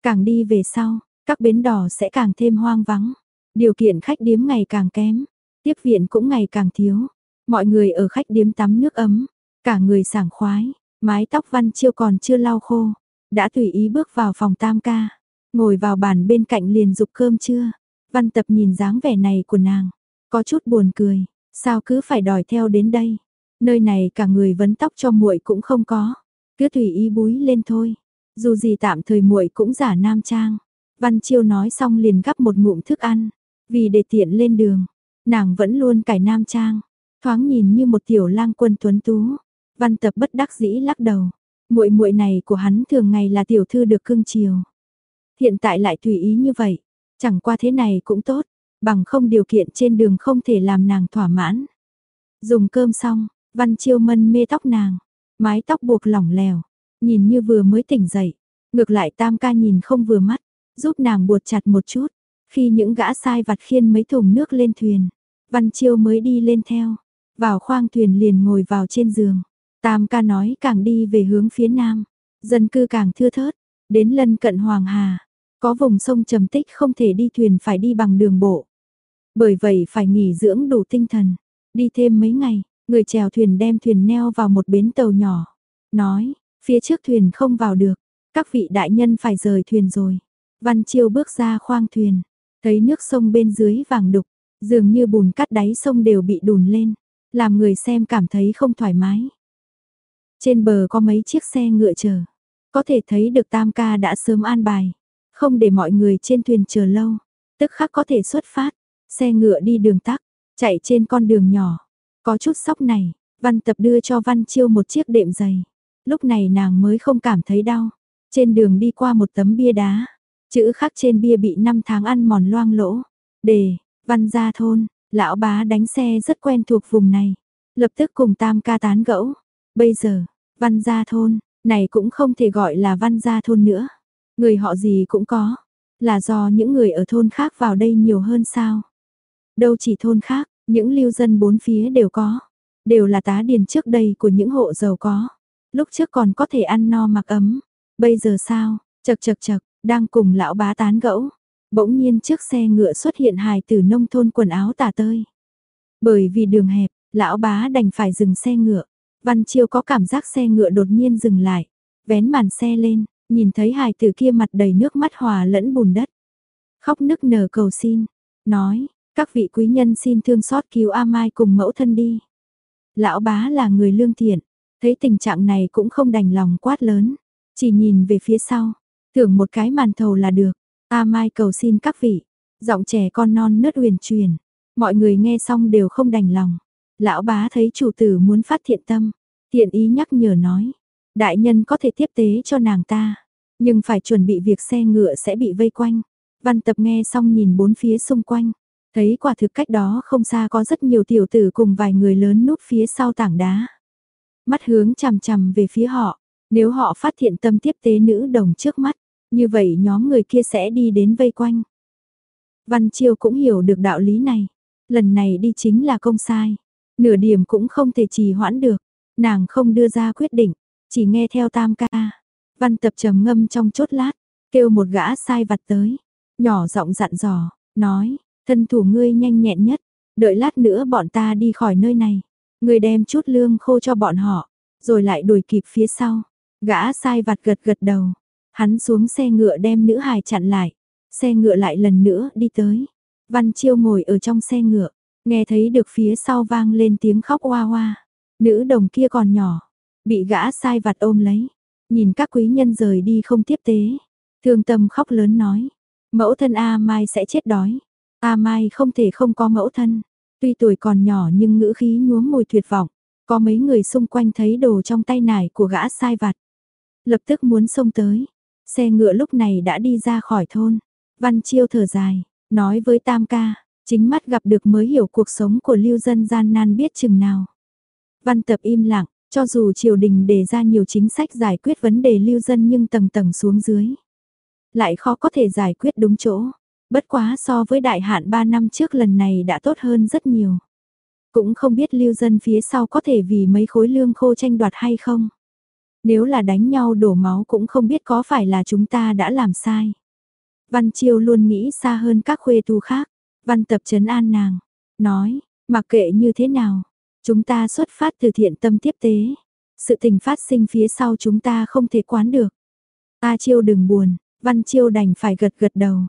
Càng đi về sau, các bến đò sẽ càng thêm hoang vắng, điều kiện khách điếm ngày càng kém, Tiếp viện cũng ngày càng thiếu. Mọi người ở khách điếm tắm nước ấm. cả người sảng khoái, mái tóc Văn Chiêu còn chưa lau khô, đã tùy ý bước vào phòng tam ca, ngồi vào bàn bên cạnh liền dục cơm trưa. Văn tập nhìn dáng vẻ này của nàng, có chút buồn cười, sao cứ phải đòi theo đến đây. Nơi này cả người vấn tóc cho muội cũng không có, cứ tùy ý búi lên thôi. Dù gì tạm thời muội cũng giả nam trang. Văn Chiêu nói xong liền gắp một ngụm thức ăn, vì để tiện lên đường, nàng vẫn luôn cải nam trang, thoáng nhìn như một tiểu lang quân tuấn tú. Văn Tập bất đắc dĩ lắc đầu, muội muội này của hắn thường ngày là tiểu thư được cưng chiều. Hiện tại lại tùy ý như vậy, chẳng qua thế này cũng tốt, bằng không điều kiện trên đường không thể làm nàng thỏa mãn. Dùng cơm xong, Văn Chiêu mân mê tóc nàng, mái tóc buộc lỏng lẻo nhìn như vừa mới tỉnh dậy, ngược lại Tam ca nhìn không vừa mắt, giúp nàng buộc chặt một chút. Khi những gã sai vặt khiên mấy thùng nước lên thuyền, Văn Chiêu mới đi lên theo, vào khoang thuyền liền ngồi vào trên giường. Tam ca nói càng đi về hướng phía nam, dân cư càng thưa thớt, đến lân cận Hoàng Hà, có vùng sông trầm tích không thể đi thuyền phải đi bằng đường bộ. Bởi vậy phải nghỉ dưỡng đủ tinh thần, đi thêm mấy ngày, người chèo thuyền đem thuyền neo vào một bến tàu nhỏ, nói, phía trước thuyền không vào được, các vị đại nhân phải rời thuyền rồi. Văn Chiêu bước ra khoang thuyền, thấy nước sông bên dưới vàng đục, dường như bùn cắt đáy sông đều bị đùn lên, làm người xem cảm thấy không thoải mái. Trên bờ có mấy chiếc xe ngựa chờ, có thể thấy được Tam ca đã sớm an bài, không để mọi người trên thuyền chờ lâu, tức khắc có thể xuất phát, xe ngựa đi đường tắc, chạy trên con đường nhỏ. Có chút sóc này, Văn Tập đưa cho Văn Chiêu một chiếc đệm giày. Lúc này nàng mới không cảm thấy đau. Trên đường đi qua một tấm bia đá, chữ khắc trên bia bị năm tháng ăn mòn loang lỗ. Đề, Văn gia thôn, lão bá đánh xe rất quen thuộc vùng này. Lập tức cùng Tam ca tán gẫu. Bây giờ, Văn gia thôn, này cũng không thể gọi là Văn gia thôn nữa. Người họ gì cũng có, là do những người ở thôn khác vào đây nhiều hơn sao? Đâu chỉ thôn khác, những lưu dân bốn phía đều có, đều là tá điền trước đây của những hộ giàu có. Lúc trước còn có thể ăn no mặc ấm, bây giờ sao? Chật chật chật, đang cùng lão bá tán gẫu, bỗng nhiên trước xe ngựa xuất hiện hài tử nông thôn quần áo tả tơi. Bởi vì đường hẹp, lão bá đành phải dừng xe ngựa. Văn Chiêu có cảm giác xe ngựa đột nhiên dừng lại, vén màn xe lên, nhìn thấy hài tử kia mặt đầy nước mắt hòa lẫn bùn đất. Khóc nức nở cầu xin, nói, các vị quý nhân xin thương xót cứu A Mai cùng mẫu thân đi. Lão bá là người lương thiện, thấy tình trạng này cũng không đành lòng quát lớn, chỉ nhìn về phía sau, tưởng một cái màn thầu là được. A Mai cầu xin các vị, giọng trẻ con non nớt huyền truyền, mọi người nghe xong đều không đành lòng. Lão bá thấy chủ tử muốn phát thiện tâm, thiện ý nhắc nhở nói, đại nhân có thể tiếp tế cho nàng ta, nhưng phải chuẩn bị việc xe ngựa sẽ bị vây quanh. Văn tập nghe xong nhìn bốn phía xung quanh, thấy quả thực cách đó không xa có rất nhiều tiểu tử cùng vài người lớn núp phía sau tảng đá. Mắt hướng chằm chằm về phía họ, nếu họ phát hiện tâm tiếp tế nữ đồng trước mắt, như vậy nhóm người kia sẽ đi đến vây quanh. Văn Chiêu cũng hiểu được đạo lý này, lần này đi chính là công sai, nửa điểm cũng không thể trì hoãn được, nàng không đưa ra quyết định, chỉ nghe theo tam ca. Văn tập trầm ngâm trong chốt lát, kêu một gã sai vặt tới, nhỏ giọng dặn dò, nói, thân thủ ngươi nhanh nhẹn nhất, đợi lát nữa bọn ta đi khỏi nơi này, ngươi đem chút lương khô cho bọn họ, rồi lại đuổi kịp phía sau. Gã sai vặt gật gật đầu, hắn xuống xe ngựa đem nữ hài chặn lại, xe ngựa lại lần nữa đi tới. Văn Chiêu ngồi ở trong xe ngựa, nghe thấy được phía sau vang lên tiếng khóc oa oa. Nữ đồng kia còn nhỏ, bị gã sai vặt ôm lấy, nhìn các quý nhân rời đi không tiếp tế. Thương tâm khóc lớn nói, mẫu thân A Mai sẽ chết đói. A Mai không thể không có mẫu thân. Tuy tuổi còn nhỏ nhưng ngữ khí nhuốm mùi tuyệt vọng. Có mấy người xung quanh thấy đồ trong tay nải của gã sai vặt. Lập tức muốn xông tới. Xe ngựa lúc này đã đi ra khỏi thôn. Văn Chiêu thở dài, nói với Tam ca, chính mắt gặp được mới hiểu cuộc sống của lưu dân gian nan biết chừng nào. Văn tập im lặng, cho dù triều đình đề ra nhiều chính sách giải quyết vấn đề lưu dân nhưng tầng tầng xuống dưới. Lại khó có thể giải quyết đúng chỗ. Bất quá so với đại hạn 3 năm trước lần này đã tốt hơn rất nhiều. Cũng không biết lưu dân phía sau có thể vì mấy khối lương khô tranh đoạt hay không. Nếu là đánh nhau đổ máu cũng không biết có phải là chúng ta đã làm sai. Văn Chiêu luôn nghĩ xa hơn các khuê tu khác. Văn tập trấn an nàng. Nói, mặc kệ như thế nào, Chúng ta xuất phát từ thiện tâm tiếp tế. Sự tình phát sinh phía sau chúng ta không thể quán được. A Chiêu đừng buồn, Văn Chiêu đành phải gật gật đầu.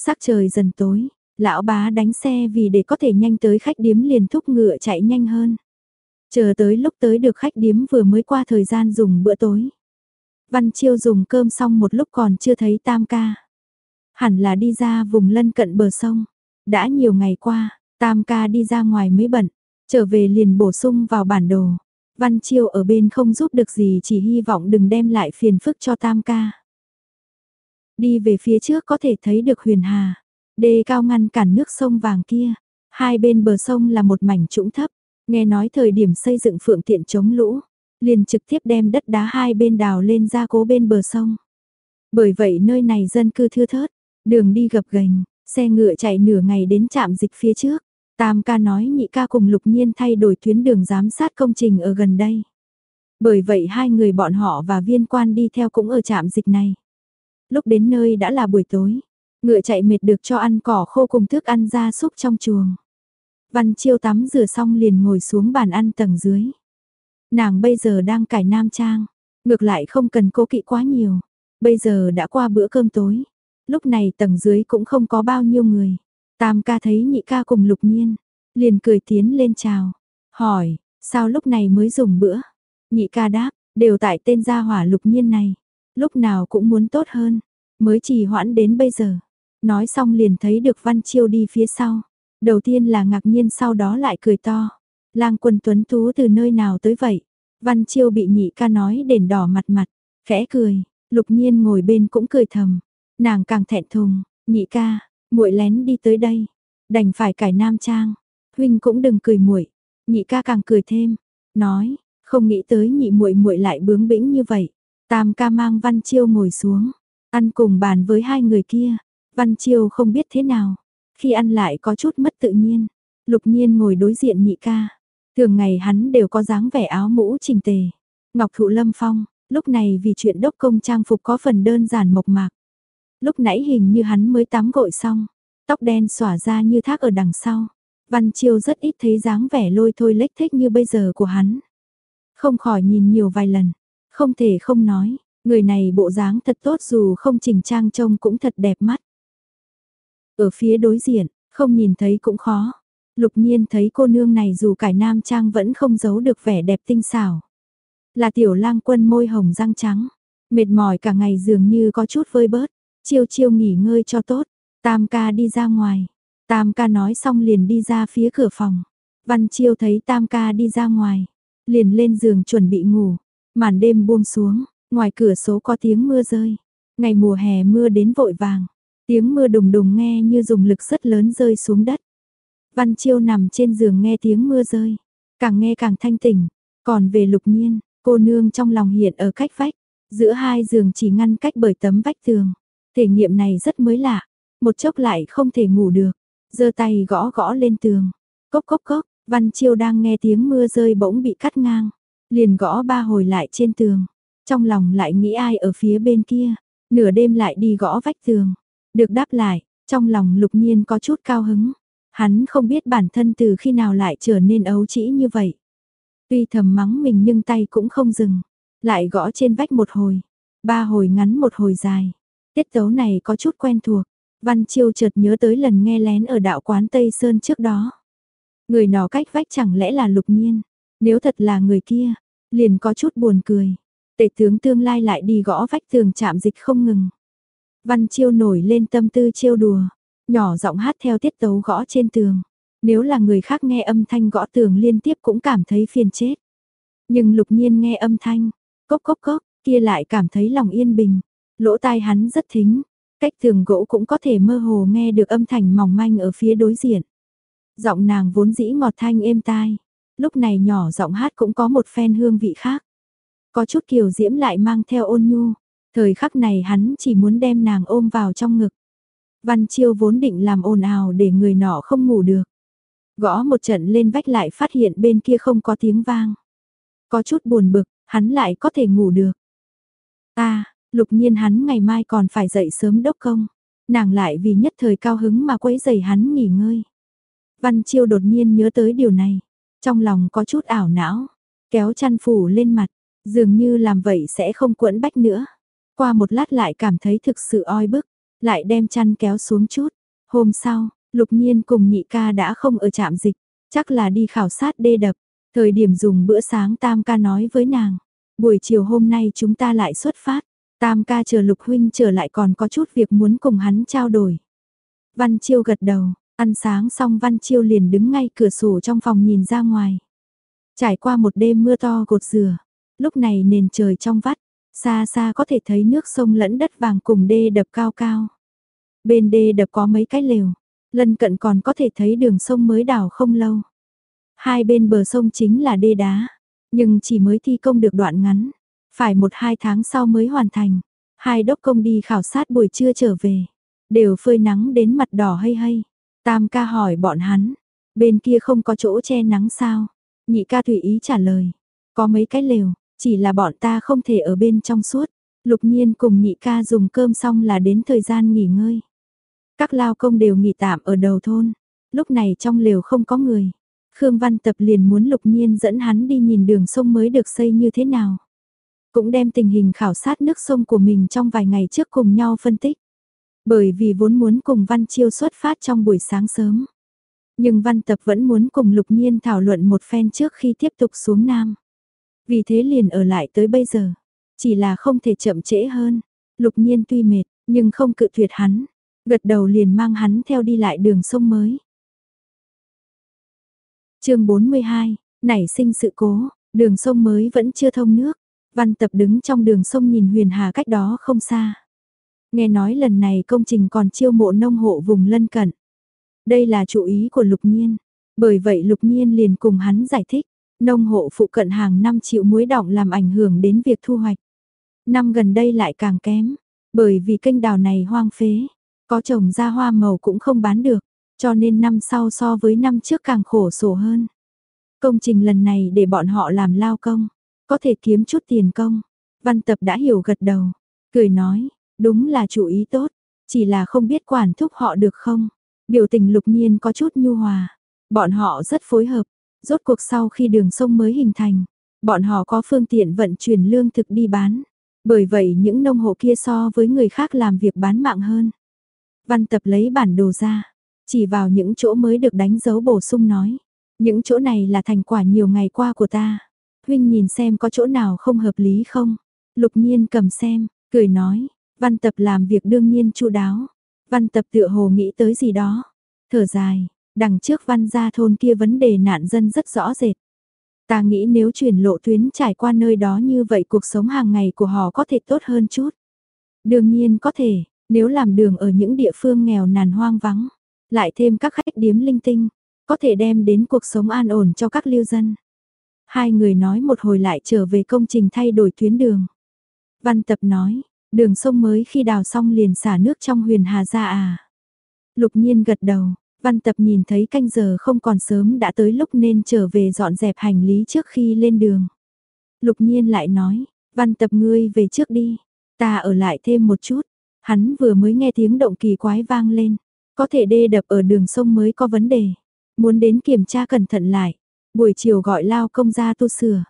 Sắc trời dần tối, lão bá đánh xe vì để có thể nhanh tới khách điếm liền thúc ngựa chạy nhanh hơn. Chờ tới lúc tới được khách điếm vừa mới qua thời gian dùng bữa tối. Văn Chiêu dùng cơm xong một lúc còn chưa thấy Tam ca. Hẳn là đi ra vùng lân cận bờ sông. Đã nhiều ngày qua, Tam ca đi ra ngoài mới bận, trở về liền bổ sung vào bản đồ. Văn Chiêu ở bên không giúp được gì chỉ hy vọng đừng đem lại phiền phức cho Tam ca. Đi về phía trước có thể thấy được huyền hà, đê cao ngăn cản nước sông vàng kia. Hai bên bờ sông là một mảnh trũng thấp, nghe nói thời điểm xây dựng phượng tiện chống lũ, liền trực tiếp đem đất đá hai bên đào lên ra cố bên bờ sông. Bởi vậy nơi này dân cư thưa thớt, đường đi gập ghềnh, xe ngựa chạy nửa ngày đến trạm dịch phía trước. Tam ca nói nhị ca cùng lục nhiên thay đổi tuyến đường giám sát công trình ở gần đây. Bởi vậy hai người bọn họ và viên quan đi theo cũng ở trạm dịch này. Lúc đến nơi đã là buổi tối, ngựa chạy mệt được cho ăn cỏ khô cùng thức ăn ra súc trong chuồng. Văn Chiêu tắm rửa xong liền ngồi xuống bàn ăn tầng dưới. Nàng bây giờ đang cải nam trang, ngược lại không cần cố kỵ quá nhiều. Bây giờ đã qua bữa cơm tối, lúc này tầng dưới cũng không có bao nhiêu người. Tam ca thấy nhị ca cùng lục nhiên, liền cười tiến lên chào, hỏi, sao lúc này mới dùng bữa? Nhị ca đáp, đều tại tên gia hỏa lục nhiên này, lúc nào cũng muốn tốt hơn, mới trì hoãn đến bây giờ. Nói xong liền thấy được Văn Chiêu đi phía sau, đầu tiên là ngạc nhiên sau đó lại cười to. Lang quân tuấn tú từ nơi nào tới vậy? Văn Chiêu bị nhị ca nói đền đỏ mặt mặt, khẽ cười, lục nhiên ngồi bên cũng cười thầm. Nàng càng thẹn thùng, nhị ca, muội lén đi tới đây, đành phải cải nam trang. Huynh cũng đừng cười muội. Nhị ca càng cười thêm, nói, không nghĩ tới nhị muội muội lại bướng bĩnh như vậy. Tam ca mang Văn Chiêu ngồi xuống, ăn cùng bàn với hai người kia. Văn Chiêu không biết thế nào, khi ăn lại có chút mất tự nhiên. Lục Nhiên ngồi đối diện nhị ca, thường ngày hắn đều có dáng vẻ áo mũ chỉnh tề. Ngọc Thụ Lâm Phong, lúc này vì chuyện đốc công trang phục có phần đơn giản mộc mạc. Lúc nãy hình như hắn mới tắm gội xong, tóc đen xỏa ra như thác ở đằng sau. Văn Chiêu rất ít thấy dáng vẻ lôi thôi lếch thích như bây giờ của hắn. Không khỏi nhìn nhiều vài lần, không thể không nói, người này bộ dáng thật tốt dù không chỉnh trang trông cũng thật đẹp mắt. Ở phía đối diện, không nhìn thấy cũng khó. Lục nhiên thấy cô nương này dù cải nam trang vẫn không giấu được vẻ đẹp tinh xảo. Là tiểu lang quân môi hồng răng trắng, mệt mỏi cả ngày dường như có chút vơi bớt, chiêu chiêu nghỉ ngơi cho tốt. Tam ca đi ra ngoài, tam ca nói xong liền đi ra phía cửa phòng. Văn chiêu thấy tam ca đi ra ngoài, liền lên giường chuẩn bị ngủ, màn đêm buông xuống, ngoài cửa số có tiếng mưa rơi. Ngày mùa hè mưa đến vội vàng, tiếng mưa đùng đùng nghe như dùng lực rất lớn rơi xuống đất. Văn Chiêu nằm trên giường nghe tiếng mưa rơi, càng nghe càng thanh tỉnh, còn về lục nhiên, cô nương trong lòng hiện ở cách vách, giữa hai giường chỉ ngăn cách bởi tấm vách tường. Thể nghiệm này rất mới lạ, một chốc lại không thể ngủ được, giơ tay gõ gõ lên tường. Cốc cốc cốc, Văn Chiêu đang nghe tiếng mưa rơi bỗng bị cắt ngang, liền gõ ba hồi lại trên tường. Trong lòng lại nghĩ ai ở phía bên kia, nửa đêm lại đi gõ vách tường. Được đáp lại, trong lòng lục nhiên có chút cao hứng. Hắn không biết bản thân từ khi nào lại trở nên ấu trĩ như vậy. Tuy thầm mắng mình nhưng tay cũng không dừng. Lại gõ trên vách một hồi. Ba hồi ngắn một hồi dài. Tiết tấu này có chút quen thuộc. Văn Chiêu chợt nhớ tới lần nghe lén ở đạo quán Tây Sơn trước đó. Người nọ cách vách chẳng lẽ là lục nhiên. Nếu thật là người kia, liền có chút buồn cười. tể tướng tương lai lại đi gõ vách tường chạm dịch không ngừng. Văn Chiêu nổi lên tâm tư chiêu đùa, nhỏ giọng hát theo tiết tấu gõ trên tường. Nếu là người khác nghe âm thanh gõ tường liên tiếp cũng cảm thấy phiền chết. Nhưng lục nhiên nghe âm thanh, cốc cốc cốc, kia lại cảm thấy lòng yên bình. Lỗ tai hắn rất thính, cách tường gỗ cũng có thể mơ hồ nghe được âm thanh mỏng manh ở phía đối diện. Giọng nàng vốn dĩ ngọt thanh êm tai, lúc này nhỏ giọng hát cũng có một phen hương vị khác. Có chút kiều diễm lại mang theo ôn nhu, thời khắc này hắn chỉ muốn đem nàng ôm vào trong ngực. Văn Chiêu vốn định làm ồn ào để người nọ không ngủ được. Gõ một trận lên vách lại phát hiện bên kia không có tiếng vang. Có chút buồn bực, hắn lại có thể ngủ được. Ta, lục nhiên hắn ngày mai còn phải dậy sớm đốc công. Nàng lại vì nhất thời cao hứng mà quấy giày hắn nghỉ ngơi. Văn Chiêu đột nhiên nhớ tới điều này. Trong lòng có chút ảo não. Kéo chăn phủ lên mặt. Dường như làm vậy sẽ không quẫn bách nữa. Qua một lát lại cảm thấy thực sự oi bức, lại đem chăn kéo xuống chút. Hôm sau, Lục Nhiên cùng nhị ca đã không ở trạm dịch, chắc là đi khảo sát đê đập. Thời điểm dùng bữa sáng Tam ca nói với nàng, buổi chiều hôm nay chúng ta lại xuất phát. Tam ca chờ Lục Huynh trở lại còn có chút việc muốn cùng hắn trao đổi. Văn Chiêu gật đầu, ăn sáng xong Văn Chiêu liền đứng ngay cửa sổ trong phòng nhìn ra ngoài. Trải qua một đêm mưa to gột dừa, lúc này nền trời trong vắt, xa xa có thể thấy nước sông lẫn đất vàng cùng đê đập cao cao. Bên đê đập có mấy cái lều, lân cận còn có thể thấy đường sông mới đào không lâu. Hai bên bờ sông chính là đê đá, nhưng chỉ mới thi công được đoạn ngắn, phải một hai tháng sau mới hoàn thành. Hai đốc công đi khảo sát buổi trưa trở về, đều phơi nắng đến mặt đỏ hay hay. Tam ca hỏi bọn hắn, bên kia không có chỗ che nắng sao? Nhị ca tùy ý trả lời, có mấy cái lều, chỉ là bọn ta không thể ở bên trong suốt. Lục nhiên cùng nhị ca dùng cơm xong là đến thời gian nghỉ ngơi. Các lao công đều nghỉ tạm ở đầu thôn. Lúc này trong lều không có người. Khương Văn Tập liền muốn lục nhiên dẫn hắn đi nhìn đường sông mới được xây như thế nào. Cũng đem tình hình khảo sát nước sông của mình trong vài ngày trước cùng nhau phân tích. Bởi vì vốn muốn cùng Văn Chiêu xuất phát trong buổi sáng sớm. Nhưng Văn Tập vẫn muốn cùng Lục Nhiên thảo luận một phen trước khi tiếp tục xuống Nam. Vì thế liền ở lại tới bây giờ. Chỉ là không thể chậm trễ hơn. Lục Nhiên tuy mệt, nhưng không cự tuyệt hắn. Gật đầu liền mang hắn theo đi lại đường sông mới. chương 42, nảy sinh sự cố, đường sông mới vẫn chưa thông nước. Văn tập đứng trong đường sông nhìn huyền hà cách đó không xa. Nghe nói lần này công trình còn chiêu mộ nông hộ vùng lân cận. Đây là chủ ý của Lục Nhiên. Bởi vậy Lục Nhiên liền cùng hắn giải thích, nông hộ phụ cận hàng năm chịu muối đọng làm ảnh hưởng đến việc thu hoạch. Năm gần đây lại càng kém, bởi vì kênh đào này hoang phế, có trồng ra hoa màu cũng không bán được, cho nên năm sau so với năm trước càng khổ sở hơn. Công trình lần này để bọn họ làm lao công, có thể kiếm chút tiền công. Văn tập đã hiểu gật đầu, cười nói, đúng là chủ ý tốt, chỉ là không biết quản thúc họ được không. Biểu tình lục nhiên có chút nhu hòa, bọn họ rất phối hợp, rốt cuộc sau khi đường sông mới hình thành, bọn họ có phương tiện vận chuyển lương thực đi bán. Bởi vậy những nông hộ kia so với người khác làm việc bán mạng hơn. Văn tập lấy bản đồ ra, chỉ vào những chỗ mới được đánh dấu bổ sung nói. Những chỗ này là thành quả nhiều ngày qua của ta. Huynh nhìn xem có chỗ nào không hợp lý không? Lục nhiên cầm xem, cười nói, văn tập làm việc đương nhiên chu đáo. Văn tập tựa hồ nghĩ tới gì đó. Thở dài, đằng trước văn gia thôn kia vấn đề nạn dân rất rõ rệt. Ta nghĩ nếu chuyển lộ tuyến trải qua nơi đó như vậy cuộc sống hàng ngày của họ có thể tốt hơn chút. Đương nhiên có thể, nếu làm đường ở những địa phương nghèo nàn hoang vắng, lại thêm các khách điếm linh tinh, có thể đem đến cuộc sống an ổn cho các lưu dân. Hai người nói một hồi lại trở về công trình thay đổi tuyến đường. Văn tập nói, đường sông mới khi đào xong liền xả nước trong huyền Hà ra à. Lục nhiên gật đầu, văn tập nhìn thấy canh giờ không còn sớm đã tới lúc nên trở về dọn dẹp hành lý trước khi lên đường. Lục nhiên lại nói, văn tập ngươi về trước đi, ta ở lại thêm một chút. Hắn vừa mới nghe tiếng động kỳ quái vang lên, có thể đê đập ở đường sông mới có vấn đề. Muốn đến kiểm tra cẩn thận lại, buổi chiều gọi lao công ra tu sửa.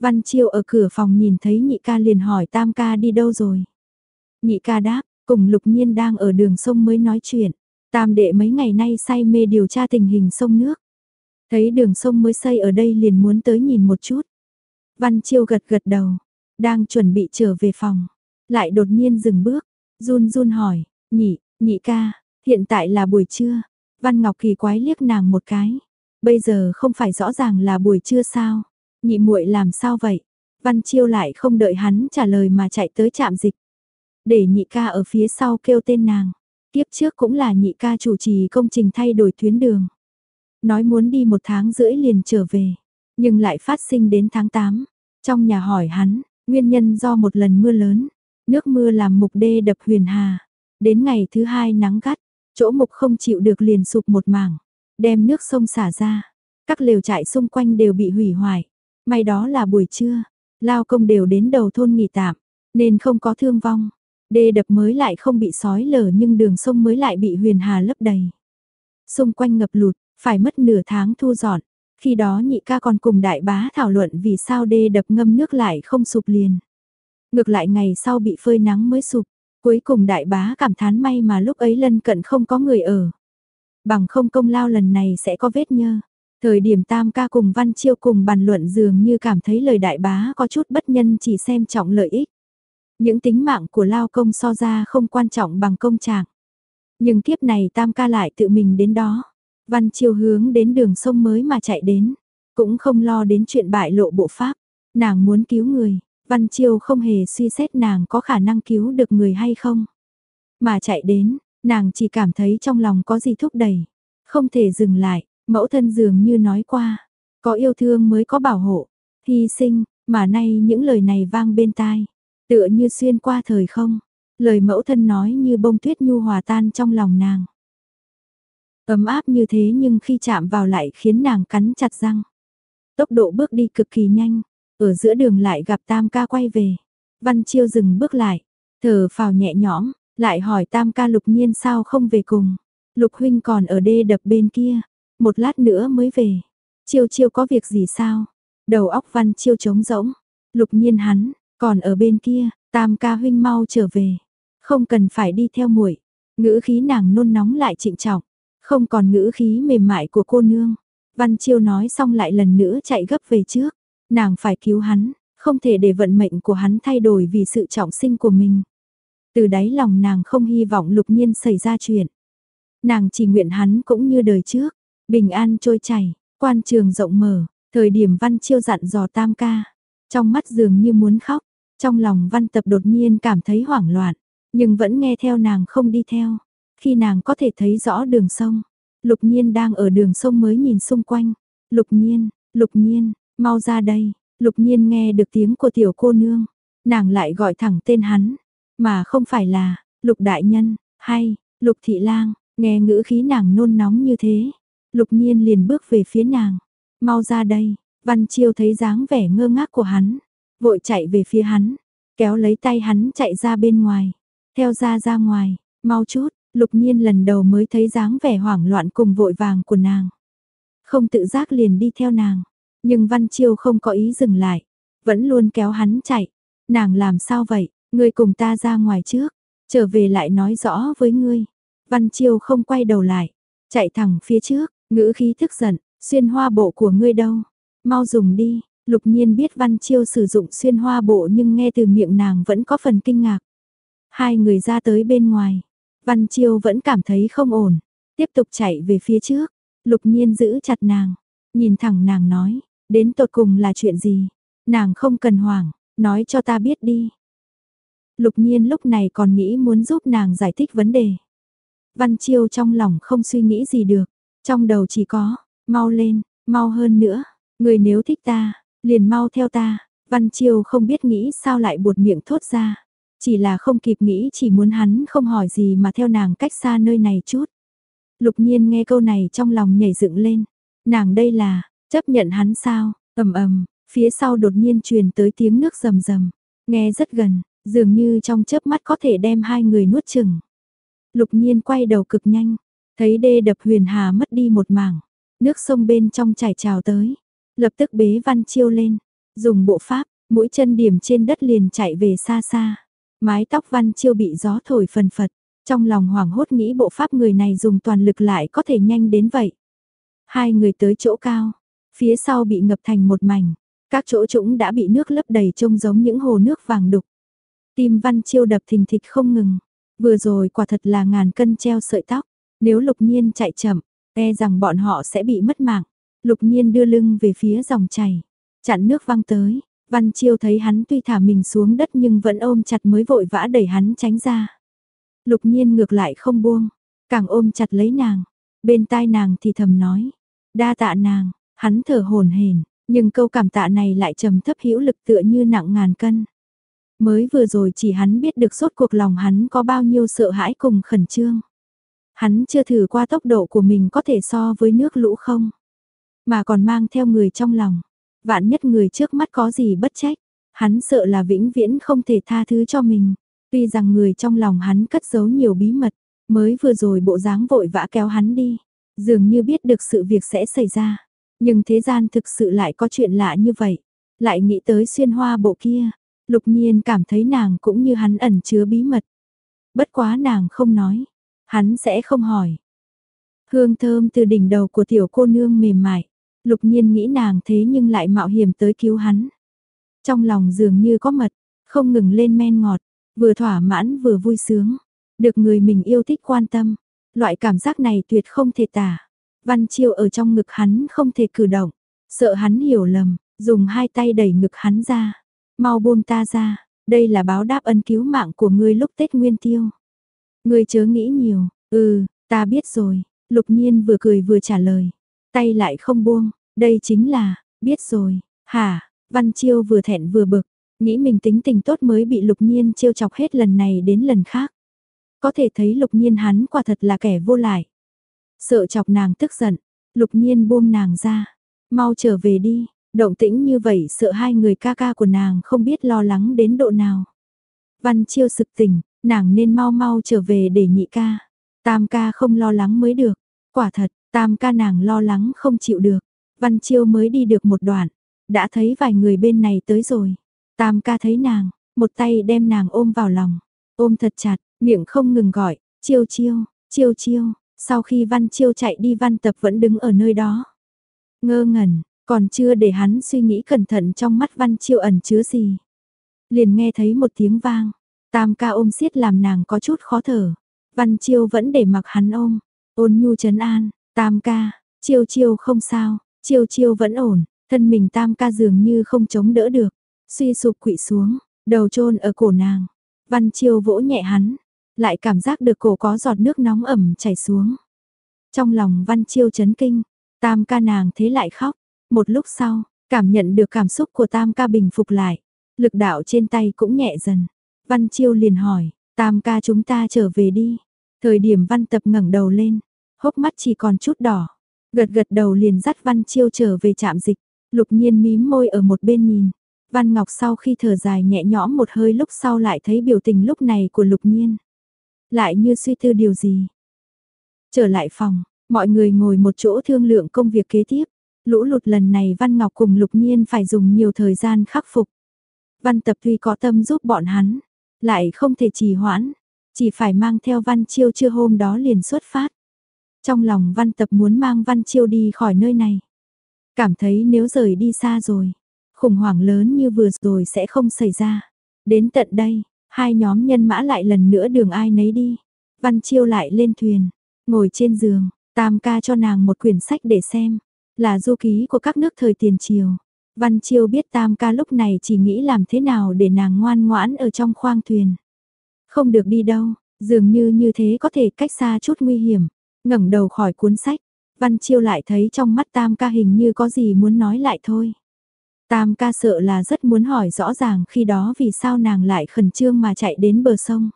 Văn Chiêu ở cửa phòng nhìn thấy nhị ca liền hỏi tam ca đi đâu rồi. Nhị ca đáp, cùng lục nhiên đang ở đường sông mới nói chuyện. Tam đệ mấy ngày nay say mê điều tra tình hình sông nước. Thấy đường sông mới xây ở đây liền muốn tới nhìn một chút. Văn Chiêu gật gật đầu, đang chuẩn bị trở về phòng. Lại đột nhiên dừng bước, run run hỏi, nhị, nhị ca, hiện tại là buổi trưa. Văn Ngọc kỳ quái liếc nàng một cái. Bây giờ không phải rõ ràng là buổi trưa sao? Nhị muội làm sao vậy? Văn Chiêu lại không đợi hắn trả lời mà chạy tới trạm dịch. Để nhị ca ở phía sau kêu tên nàng. Tiếp trước cũng là nhị ca chủ trì công trình thay đổi tuyến đường. Nói muốn đi một tháng rưỡi liền trở về. Nhưng lại phát sinh đến tháng 8. Trong nhà hỏi hắn, nguyên nhân do một lần mưa lớn. Nước mưa làm mục đê đập huyền hà. Đến ngày thứ hai nắng gắt, chỗ mục không chịu được liền sụp một mảng. Đem nước sông xả ra. Các lều trại xung quanh đều bị hủy hoại. May đó là buổi trưa, lao công đều đến đầu thôn nghỉ tạm, nên không có thương vong. Đê đập mới lại không bị sói lở nhưng đường sông mới lại bị huyền hà lấp đầy. Xung quanh ngập lụt, phải mất nửa tháng thu dọn. Khi đó nhị ca còn cùng đại bá thảo luận vì sao đê đập ngâm nước lại không sụp liền. Ngược lại ngày sau bị phơi nắng mới sụp, cuối cùng đại bá cảm thán may mà lúc ấy lân cận không có người ở. Bằng không công lao lần này sẽ có vết nhơ. Thời điểm tam ca cùng văn chiêu cùng bàn luận dường như cảm thấy lời đại bá có chút bất nhân chỉ xem trọng lợi ích. Những tính mạng của lao công so ra không quan trọng bằng công trạng. Nhưng kiếp này tam ca lại tự mình đến đó. Văn chiêu hướng đến đường sông mới mà chạy đến. Cũng không lo đến chuyện bại lộ bộ pháp. Nàng muốn cứu người. Văn chiêu không hề suy xét nàng có khả năng cứu được người hay không. Mà chạy đến, nàng chỉ cảm thấy trong lòng có gì thúc đẩy. Không thể dừng lại, mẫu thân dường như nói qua. Có yêu thương mới có bảo hộ. Hy sinh, mà nay những lời này vang bên tai. Tựa như xuyên qua thời không. Lời mẫu thân nói như bông tuyết nhu hòa tan trong lòng nàng. Ấm áp như thế nhưng khi chạm vào lại khiến nàng cắn chặt răng. Tốc độ bước đi cực kỳ nhanh, ở giữa đường lại gặp Tam ca quay về. Văn Chiêu dừng bước lại, thở phào nhẹ nhõm, lại hỏi Tam ca Lục Nhiên sao không về cùng. Lục huynh còn ở đê đập bên kia, một lát nữa mới về. Chiêu Chiêu có việc gì sao? Đầu óc Văn Chiêu trống rỗng. Lục Nhiên hắn còn ở bên kia, Tam ca huynh mau trở về. Không cần phải đi theo muội. Ngữ khí nàng nôn nóng lại trịnh trọng, không còn ngữ khí mềm mại của cô nương. Văn Chiêu nói xong lại lần nữa chạy gấp về trước. Nàng phải cứu hắn, không thể để vận mệnh của hắn thay đổi vì sự trọng sinh của mình. Từ đáy lòng nàng không hy vọng lục nhiên xảy ra chuyện. Nàng chỉ nguyện hắn cũng như đời trước, bình an trôi chảy, quan trường rộng mở, thời điểm văn chiêu dặn dò tam ca. Trong mắt dường như muốn khóc, trong lòng văn tập đột nhiên cảm thấy hoảng loạn, nhưng vẫn nghe theo nàng không đi theo. Khi nàng có thể thấy rõ đường sông, lục nhiên đang ở đường sông mới nhìn xung quanh. Lục nhiên, lục nhiên, mau ra đây, lục nhiên nghe được tiếng của tiểu cô nương. Nàng lại gọi thẳng tên hắn, mà không phải là, lục đại nhân, hay, lục thị lang, nghe ngữ khí nàng nôn nóng như thế. Lục nhiên liền bước về phía nàng, mau ra đây, văn chiêu thấy dáng vẻ ngơ ngác của hắn, vội chạy về phía hắn, kéo lấy tay hắn chạy ra bên ngoài, theo ra ra ngoài, mau chút, Lục nhiên lần đầu mới thấy dáng vẻ hoảng loạn cùng vội vàng của nàng. Không tự giác liền đi theo nàng, nhưng Văn Chiêu không có ý dừng lại, vẫn luôn kéo hắn chạy. Nàng làm sao vậy, ngươi cùng ta ra ngoài trước, trở về lại nói rõ với ngươi. Văn Chiêu không quay đầu lại, chạy thẳng phía trước, ngữ khí thức giận, xuyên hoa bộ của ngươi đâu, mau dùng đi. Lục nhiên biết Văn Chiêu sử dụng xuyên hoa bộ nhưng nghe từ miệng nàng vẫn có phần kinh ngạc. Hai người ra tới bên ngoài, Văn Chiêu vẫn cảm thấy không ổn, tiếp tục chạy về phía trước, lục nhiên giữ chặt nàng, nhìn thẳng nàng nói, đến tột cùng là chuyện gì, nàng không cần hoảng, nói cho ta biết đi. Lục nhiên lúc này còn nghĩ muốn giúp nàng giải thích vấn đề. Văn Chiêu trong lòng không suy nghĩ gì được, trong đầu chỉ có, mau lên, mau hơn nữa, người nếu thích ta, liền mau theo ta, Văn Chiêu không biết nghĩ sao lại buột miệng thốt ra. Chỉ là không kịp nghĩ chỉ muốn hắn không hỏi gì mà theo nàng cách xa nơi này chút. Lục nhiên nghe câu này trong lòng nhảy dựng lên. Nàng đây là, chấp nhận hắn sao, ầm ầm, phía sau đột nhiên truyền tới tiếng nước rầm rầm, nghe rất gần, dường như trong chớp mắt có thể đem hai người nuốt chừng. Lục nhiên quay đầu cực nhanh, thấy đê đập huyền hà mất đi một mảng, nước sông bên trong chảy trào tới, lập tức bế văn chiêu lên, dùng bộ pháp, mũi chân điểm trên đất liền chạy về xa xa. Mái tóc văn chiêu bị gió thổi phần phật, trong lòng hoảng hốt nghĩ bộ pháp người này dùng toàn lực lại có thể nhanh đến vậy. Hai người tới chỗ cao, phía sau bị ngập thành một mảnh, các chỗ trũng đã bị nước lấp đầy trông giống những hồ nước vàng đục. Tim văn chiêu đập thình thịch không ngừng, vừa rồi quả thật là ngàn cân treo sợi tóc, nếu lục nhiên chạy chậm, e rằng bọn họ sẽ bị mất mạng. Lục nhiên đưa lưng về phía dòng chảy, chặn nước văng tới, Văn Chiêu thấy hắn tuy thả mình xuống đất nhưng vẫn ôm chặt mới vội vã đẩy hắn tránh ra. Lục nhiên ngược lại không buông, càng ôm chặt lấy nàng, bên tai nàng thì thầm nói, đa tạ nàng, hắn thở hồn hển, nhưng câu cảm tạ này lại trầm thấp hữu lực tựa như nặng ngàn cân. Mới vừa rồi chỉ hắn biết được sốt cuộc lòng hắn có bao nhiêu sợ hãi cùng khẩn trương. Hắn chưa thử qua tốc độ của mình có thể so với nước lũ không, mà còn mang theo người trong lòng. Vạn nhất người trước mắt có gì bất trách, hắn sợ là vĩnh viễn không thể tha thứ cho mình. Tuy rằng người trong lòng hắn cất giấu nhiều bí mật, mới vừa rồi bộ dáng vội vã kéo hắn đi, dường như biết được sự việc sẽ xảy ra. Nhưng thế gian thực sự lại có chuyện lạ như vậy. Lại nghĩ tới xuyên hoa bộ kia. Lục nhiên cảm thấy nàng cũng như hắn ẩn chứa bí mật. Bất quá nàng không nói. Hắn sẽ không hỏi. Hương thơm từ đỉnh đầu của tiểu cô nương mềm mại. Lục nhiên nghĩ nàng thế nhưng lại mạo hiểm tới cứu hắn. Trong lòng dường như có mật, không ngừng lên men ngọt, vừa thỏa mãn vừa vui sướng. Được người mình yêu thích quan tâm, loại cảm giác này tuyệt không thể tả. Văn Chiêu ở trong ngực hắn không thể cử động, sợ hắn hiểu lầm, dùng hai tay đẩy ngực hắn ra. Mau buông ta ra, đây là báo đáp ân cứu mạng của ngươi lúc Tết Nguyên Tiêu. Ngươi chớ nghĩ nhiều, ừ, ta biết rồi, lục nhiên vừa cười vừa trả lời. Tay lại không buông, đây chính là, biết rồi, hả, Văn Chiêu vừa thẹn vừa bực, nghĩ mình tính tình tốt mới bị lục nhiên trêu chọc hết lần này đến lần khác. Có thể thấy lục nhiên hắn quả thật là kẻ vô lại. Sợ chọc nàng tức giận, lục nhiên buông nàng ra. Mau trở về đi, động tĩnh như vậy sợ hai người ca ca của nàng không biết lo lắng đến độ nào. Văn chiêu sực tỉnh, nàng nên mau mau trở về để nhị ca. Tam ca không lo lắng mới được. Quả thật, tam ca nàng lo lắng không chịu được. Văn chiêu mới đi được một đoạn. Đã thấy vài người bên này tới rồi. Tam ca thấy nàng, một tay đem nàng ôm vào lòng. Ôm thật chặt, miệng không ngừng gọi, chiêu chiêu, chiêu chiêu. Sau khi Văn Chiêu chạy đi Văn Tập vẫn đứng ở nơi đó. Ngơ ngẩn, còn chưa để hắn suy nghĩ cẩn thận trong mắt Văn Chiêu ẩn chứa gì. Liền nghe thấy một tiếng vang, tam ca ôm siết làm nàng có chút khó thở. Văn Chiêu vẫn để mặc hắn ôm, ôn nhu trấn an, tam ca, Chiêu Chiêu không sao, Chiêu Chiêu vẫn ổn, thân mình tam ca dường như không chống đỡ được, suy sụp quỵ xuống, đầu chôn ở cổ nàng. Văn Chiêu vỗ nhẹ hắn, lại cảm giác được cổ có giọt nước nóng ẩm chảy xuống. Trong lòng Văn Chiêu chấn kinh, tam ca nàng thế lại khóc, một lúc sau, cảm nhận được cảm xúc của tam ca bình phục lại, lực đạo trên tay cũng nhẹ dần. Văn Chiêu liền hỏi, tam ca chúng ta trở về đi. Thời điểm Văn Tập ngẩng đầu lên, hốc mắt chỉ còn chút đỏ, gật gật đầu liền dắt Văn Chiêu trở về trạm dịch, lục nhiên mím môi ở một bên nhìn. Văn Ngọc sau khi thở dài nhẹ nhõm một hơi lúc sau lại thấy biểu tình lúc này của lục nhiên. Lại như suy tư điều gì. Trở lại phòng, mọi người ngồi một chỗ thương lượng công việc kế tiếp. Lũ lụt lần này Văn Ngọc cùng Lục Nhiên phải dùng nhiều thời gian khắc phục. Văn Tập tuy có tâm giúp bọn hắn, lại không thể trì hoãn, chỉ phải mang theo Văn Chiêu chưa hôm đó liền xuất phát. Trong lòng Văn Tập muốn mang Văn Chiêu đi khỏi nơi này. Cảm thấy nếu rời đi xa rồi, khủng hoảng lớn như vừa rồi sẽ không xảy ra. Đến tận đây, hai nhóm nhân mã lại lần nữa đường ai nấy đi. Văn Chiêu lại lên thuyền, ngồi trên giường, Tam ca cho nàng một quyển sách để xem, là du ký của các nước thời tiền triều. Văn Chiêu biết Tam ca lúc này chỉ nghĩ làm thế nào để nàng ngoan ngoãn ở trong khoang thuyền. Không được đi đâu, dường như như thế có thể cách xa chút nguy hiểm. ngẩng đầu khỏi cuốn sách, Văn Chiêu lại thấy trong mắt Tam ca hình như có gì muốn nói lại thôi. Tam ca sợ là rất muốn hỏi rõ ràng khi đó vì sao nàng lại khẩn trương mà chạy đến bờ sông.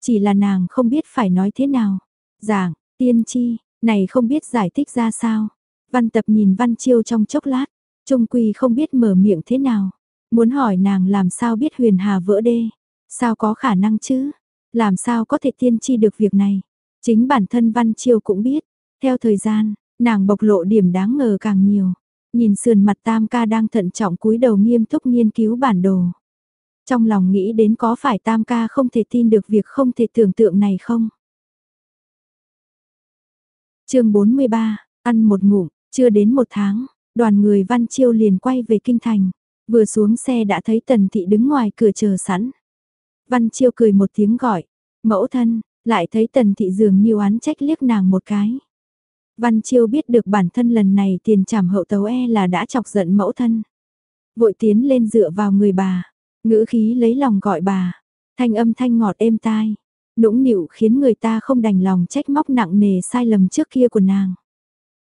Chỉ là nàng không biết phải nói thế nào. Giảng, tiên tri, này không biết giải thích ra sao. Văn tập nhìn Văn Chiêu trong chốc lát, Trung quy không biết mở miệng thế nào. Muốn hỏi nàng làm sao biết huyền hà vỡ đê. Sao có khả năng chứ? Làm sao có thể tiên tri được việc này? Chính bản thân Văn Chiêu cũng biết. Theo thời gian, nàng bộc lộ điểm đáng ngờ càng nhiều. Nhìn sườn mặt tam ca đang thận trọng cúi đầu nghiêm túc nghiên cứu bản đồ. Trong lòng nghĩ đến có phải tam ca không thể tin được việc không thể tưởng tượng này không? chương 43, ăn một ngủ chưa đến một tháng, đoàn người Văn Chiêu liền quay về Kinh Thành. Vừa xuống xe đã thấy Tần Thị đứng ngoài cửa chờ sẵn. Văn Chiêu cười một tiếng gọi, mẫu thân, lại thấy Tần Thị dường như oán trách liếc nàng một cái. Văn Chiêu biết được bản thân lần này tiền trảm hậu tấu e là đã chọc giận mẫu thân. Vội tiến lên dựa vào người bà, ngữ khí lấy lòng gọi bà, thanh âm thanh ngọt êm tai, nũng nịu khiến người ta không đành lòng trách móc nặng nề sai lầm trước kia của nàng.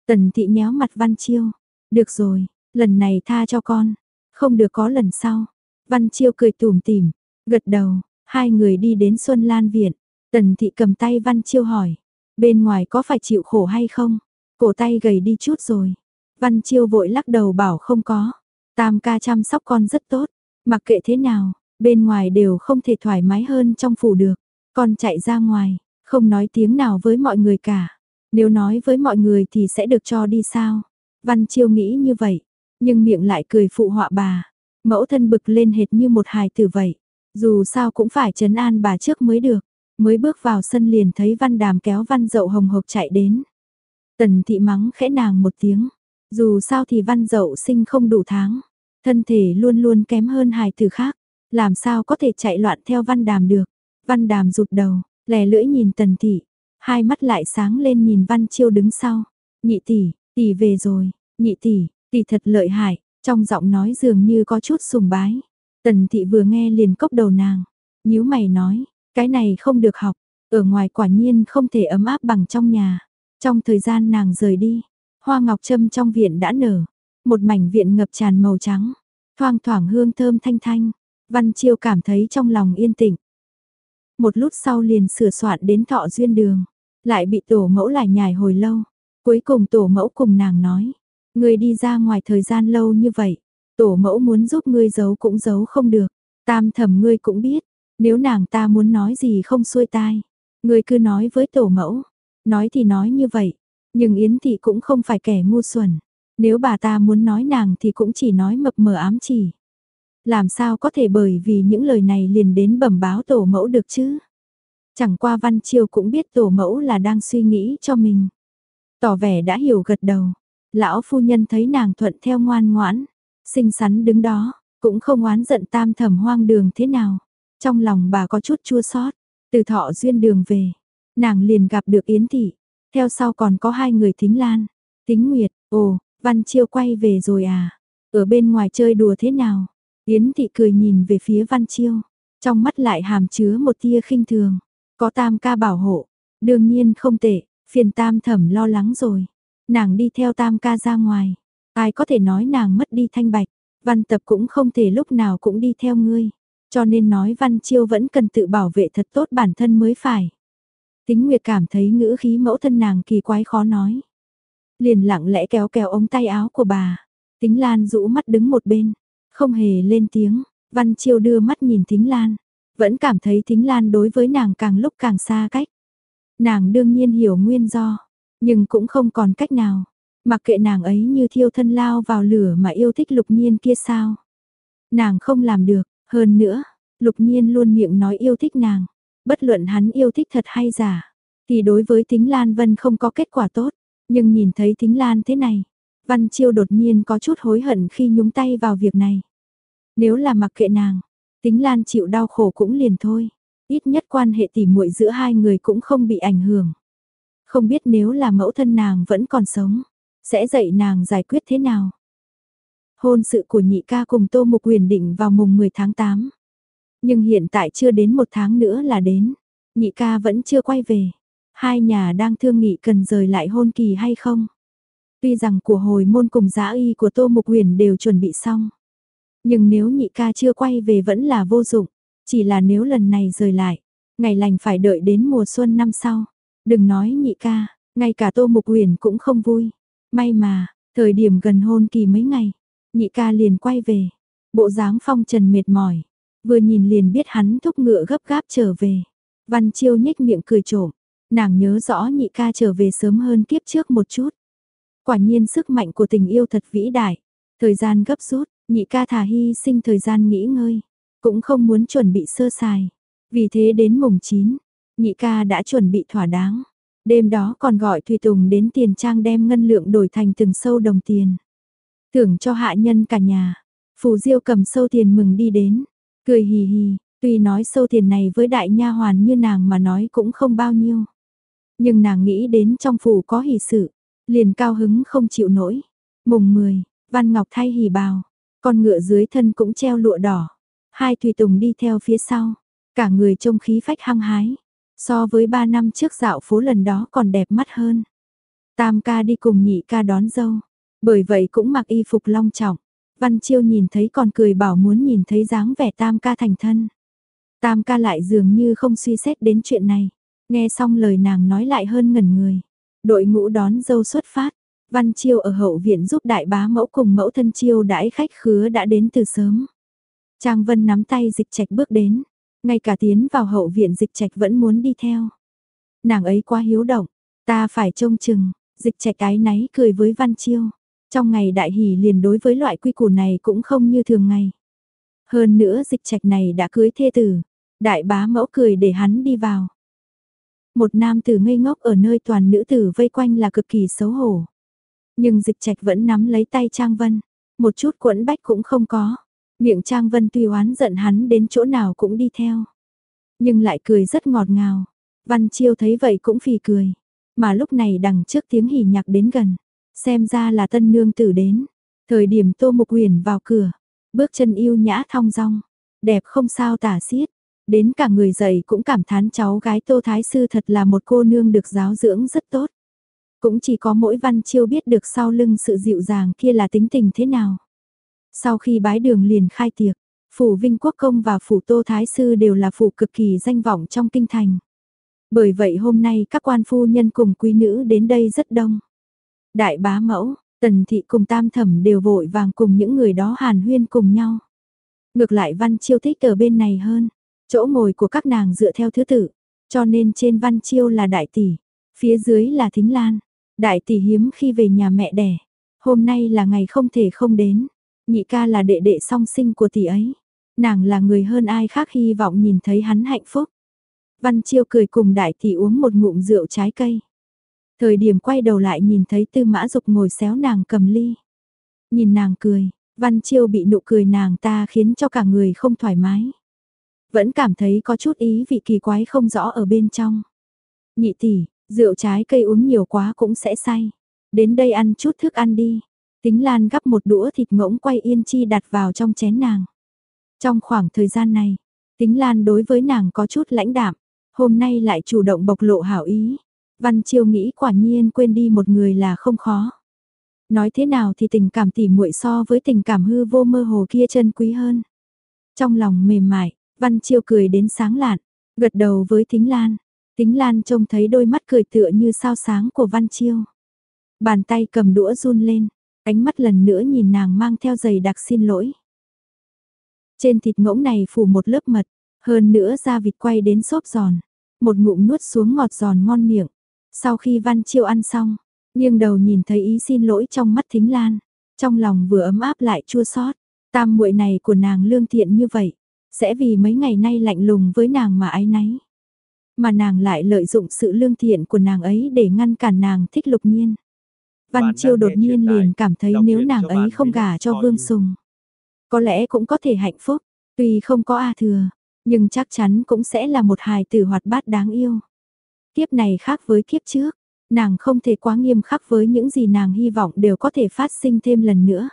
Tần thị nhéo mặt Văn Chiêu, được rồi, lần này tha cho con, không được có lần sau. Văn Chiêu cười tủm tỉm, gật đầu, hai người đi đến Xuân Lan Viện, Tần thị cầm tay Văn Chiêu hỏi, bên ngoài có phải chịu khổ hay không? Cổ tay gầy đi chút rồi. Văn Chiêu vội lắc đầu bảo không có. Tam ca chăm sóc con rất tốt, mặc kệ thế nào, bên ngoài đều không thể thoải mái hơn trong phủ được. Con chạy ra ngoài, không nói tiếng nào với mọi người cả. Nếu nói với mọi người thì sẽ được cho đi sao? Văn Chiêu nghĩ như vậy, nhưng miệng lại cười phụ họa bà. Mẫu thân bực lên hệt như một hài tử vậy. Dù sao cũng phải trấn an bà trước mới được. Mới bước vào sân liền thấy Văn Đàm kéo Văn Dậu hồng hộc chạy đến. Tần thị mắng khẽ nàng một tiếng. Dù sao thì Văn Dậu sinh không đủ tháng. Thân thể luôn luôn kém hơn hài tử khác. Làm sao có thể chạy loạn theo Văn Đàm được. Văn Đàm rụt đầu, lè lưỡi nhìn Tần thị. Hai mắt lại sáng lên nhìn Văn Chiêu đứng sau. Nhị tỷ, tỷ về rồi, nhị tỷ, tỷ thật lợi hại, trong giọng nói dường như có chút sùng bái. Tần thị vừa nghe liền cốc đầu nàng, nhíu mày nói, cái này không được học, ở ngoài quả nhiên không thể ấm áp bằng trong nhà. Trong thời gian nàng rời đi, hoa ngọc trâm trong viện đã nở, một mảnh viện ngập tràn màu trắng, thoang thoảng hương thơm thanh thanh, Văn Chiêu cảm thấy trong lòng yên tĩnh. Một lúc sau liền sửa soạn đến thọ duyên đường, lại bị tổ mẫu lại nhài hồi lâu. Cuối cùng tổ mẫu cùng nàng nói, người đi ra ngoài thời gian lâu như vậy, tổ mẫu muốn giúp ngươi giấu cũng giấu không được, tam thầm ngươi cũng biết, nếu nàng ta muốn nói gì không xuôi tai, ngươi cứ nói với tổ mẫu, nói thì nói như vậy, nhưng Yến Thị cũng không phải kẻ ngu xuẩn, nếu bà ta muốn nói nàng thì cũng chỉ nói mập mờ ám chỉ. Làm sao có thể bởi vì những lời này liền đến bẩm báo tổ mẫu được chứ? Chẳng qua Văn Chiêu cũng biết tổ mẫu là đang suy nghĩ cho mình. Tỏ vẻ đã hiểu gật đầu. Lão phu nhân thấy nàng thuận theo ngoan ngoãn, xinh xắn đứng đó, cũng không oán giận tam thẩm hoang đường thế nào. Trong lòng bà có chút chua xót, từ thọ duyên đường về, nàng liền gặp được Yến Thị, theo sau còn có hai người thính lan, tính nguyệt, ồ, Văn Chiêu quay về rồi à, ở bên ngoài chơi đùa thế nào? Yến Thị cười nhìn về phía Văn Chiêu, trong mắt lại hàm chứa một tia khinh thường, có tam ca bảo hộ, đương nhiên không tệ, Phiền tam thẩm lo lắng rồi. Nàng đi theo tam ca ra ngoài. Ai có thể nói nàng mất đi thanh bạch. Văn tập cũng không thể lúc nào cũng đi theo ngươi. Cho nên nói văn chiêu vẫn cần tự bảo vệ thật tốt bản thân mới phải. Tính Nguyệt cảm thấy ngữ khí mẫu thân nàng kỳ quái khó nói. Liền lặng lẽ kéo kéo ống tay áo của bà. Tính Lan rũ mắt đứng một bên. Không hề lên tiếng. Văn Chiêu đưa mắt nhìn Tính Lan. Vẫn cảm thấy Tính Lan đối với nàng càng lúc càng xa cách. Nàng đương nhiên hiểu nguyên do, nhưng cũng không còn cách nào. Mặc kệ nàng ấy như thiêu thân lao vào lửa mà yêu thích lục nhiên kia sao. Nàng không làm được, hơn nữa, lục nhiên luôn miệng nói yêu thích nàng. Bất luận hắn yêu thích thật hay giả, thì đối với tính Lan Vân không có kết quả tốt. Nhưng nhìn thấy tính Lan thế này, Văn Chiêu đột nhiên có chút hối hận khi nhúng tay vào việc này. Nếu là mặc kệ nàng, tính Lan chịu đau khổ cũng liền thôi. Ít nhất quan hệ tỉ muội giữa hai người cũng không bị ảnh hưởng. Không biết nếu là mẫu thân nàng vẫn còn sống, sẽ dạy nàng giải quyết thế nào. Hôn sự của nhị ca cùng Tô Mục Huyền định vào mùng 10 tháng 8. Nhưng hiện tại chưa đến một tháng nữa là đến. Nhị ca vẫn chưa quay về. Hai nhà đang thương nghị cần rời lại hôn kỳ hay không. Tuy rằng của hồi môn cùng giá y của Tô Mục Huyền đều chuẩn bị xong. Nhưng nếu nhị ca chưa quay về vẫn là vô dụng. Chỉ là nếu lần này rời lại, ngày lành phải đợi đến mùa xuân năm sau. Đừng nói nhị ca, ngay cả Tô Mục Huyền cũng không vui. May mà, thời điểm gần hôn kỳ mấy ngày, nhị ca liền quay về. Bộ dáng phong trần mệt mỏi, vừa nhìn liền biết hắn thúc ngựa gấp gáp trở về. Văn Chiêu nhếch miệng cười trộm, nàng nhớ rõ nhị ca trở về sớm hơn kiếp trước một chút. Quả nhiên sức mạnh của tình yêu thật vĩ đại. Thời gian gấp rút, nhị ca thả hy sinh thời gian nghỉ ngơi. Cũng không muốn chuẩn bị sơ sài. Vì thế đến mùng 9, nhị ca đã chuẩn bị thỏa đáng. Đêm đó còn gọi Thùy Tùng đến tiền trang đem ngân lượng đổi thành từng sâu đồng tiền. Thưởng cho hạ nhân cả nhà. Phù Diêu cầm sâu tiền mừng đi đến. Cười hì hì, tuy nói sâu tiền này với đại nha hoàn như nàng mà nói cũng không bao nhiêu. Nhưng nàng nghĩ đến trong phủ có hỷ sự, liền cao hứng không chịu nổi. Mùng 10, Văn Ngọc thay hỉ bào, con ngựa dưới thân cũng treo lụa đỏ. Hai tùy tùng đi theo phía sau, cả người trông khí phách hăng hái, so với ba năm trước dạo phố lần đó còn đẹp mắt hơn. Tam ca đi cùng nhị ca đón dâu, bởi vậy cũng mặc y phục long trọng. Văn Chiêu nhìn thấy còn cười bảo muốn nhìn thấy dáng vẻ tam ca thành thân. Tam ca lại dường như không suy xét đến chuyện này, nghe xong lời nàng nói lại hơn ngẩn người. Đội ngũ đón dâu xuất phát, Văn Chiêu ở hậu viện giúp đại bá mẫu cùng mẫu thân Chiêu đãi khách khứa đã đến từ sớm. Trang Vân nắm tay dịch trạch bước đến, ngay cả tiến vào hậu viện dịch trạch vẫn muốn đi theo. Nàng ấy quá hiếu động, ta phải trông chừng, dịch trạch ái náy cười với Văn Chiêu. Trong ngày đại hỷ liền đối với loại quy củ này cũng không như thường ngày. Hơn nữa dịch trạch này đã cưới thê tử. Đại bá mẫu cười để hắn đi vào. Một nam tử ngây ngốc ở nơi toàn nữ tử vây quanh là cực kỳ xấu hổ. Nhưng dịch trạch vẫn nắm lấy tay Trang Vân. Một chút quẫn bách cũng không có. Miệng Trang Vân tuy oán giận hắn đến chỗ nào cũng đi theo. Nhưng lại cười rất ngọt ngào. Văn Chiêu thấy vậy cũng phì cười. Mà lúc này đằng trước tiếng hỉ nhạc đến gần. Xem ra là tân nương tử đến. Thời điểm Tô Mục Huyền vào cửa. Bước chân yêu nhã thong dong. Đẹp không sao tả xiết. Đến cả người dạy cũng cảm thán cháu gái Tô Thái Sư thật là một cô nương được giáo dưỡng rất tốt. Cũng chỉ có mỗi văn chiêu biết được sau lưng sự dịu dàng kia là tính tình thế nào. Sau khi bái đường liền khai tiệc, phủ Vinh Quốc Công và phủ Tô Thái Sư đều là phủ cực kỳ danh vọng trong kinh thành. Bởi vậy hôm nay các quan phu nhân cùng quý nữ đến đây rất đông. Đại bá mẫu, tần thị cùng tam thẩm đều vội vàng cùng những người đó hàn huyên cùng nhau. Ngược lại văn chiêu thích ở bên này hơn, chỗ ngồi của các nàng dựa theo thứ tự, cho nên trên văn chiêu là đại tỷ, phía dưới là thính lan. Đại tỷ hiếm khi về nhà mẹ đẻ, hôm nay là ngày không thể không đến. Nhị ca là đệ đệ song sinh của tỷ ấy. Nàng là người hơn ai khác hy vọng nhìn thấy hắn hạnh phúc. Văn Chiêu cười cùng đại tỷ uống một ngụm rượu trái cây. Thời điểm quay đầu lại nhìn thấy tư mã dục ngồi xéo nàng cầm ly. Nhìn nàng cười, Văn Chiêu bị nụ cười nàng ta khiến cho cả người không thoải mái. Vẫn cảm thấy có chút ý vị kỳ quái không rõ ở bên trong. Nhị tỷ, rượu trái cây uống nhiều quá cũng sẽ say. Đến đây ăn chút thức ăn đi. Tính Lan gắp một đũa thịt ngỗng quay yên chi đặt vào trong chén nàng. Trong khoảng thời gian này, Tính Lan đối với nàng có chút lãnh đạm, hôm nay lại chủ động bộc lộ hảo ý. Văn Chiêu nghĩ quả nhiên quên đi một người là không khó. Nói thế nào thì tình cảm tỉ muội so với tình cảm hư vô mơ hồ kia chân quý hơn. Trong lòng mềm mại, Văn Chiêu cười đến sáng lạn, gật đầu với Thính Lan. Thính Lan trông thấy đôi mắt cười tựa như sao sáng của Văn Chiêu. Bàn tay cầm đũa run lên, ánh mắt lần nữa nhìn nàng mang theo giày đặc xin lỗi. Trên thịt ngỗng này phủ một lớp mật, hơn nữa da vịt quay đến xốp giòn, một ngụm nuốt xuống ngọt giòn ngon miệng. Sau khi Văn Chiêu ăn xong, nghiêng đầu nhìn thấy ý xin lỗi trong mắt Thính Lan, trong lòng vừa ấm áp lại chua xót. Tam muội này của nàng lương thiện như vậy, sẽ vì mấy ngày nay lạnh lùng với nàng mà ái náy. Mà nàng lại lợi dụng sự lương thiện của nàng ấy để ngăn cản nàng thích lục nhiên. Văn Chiêu đột nhiên liền cảm thấy nếu nàng ấy không gả cho Vương Sùng. Có lẽ cũng có thể hạnh phúc, tuy không có A thừa, nhưng chắc chắn cũng sẽ là một hài tử hoạt bát đáng yêu. Kiếp này khác với kiếp trước, nàng không thể quá nghiêm khắc với những gì nàng hy vọng đều có thể phát sinh thêm lần nữa.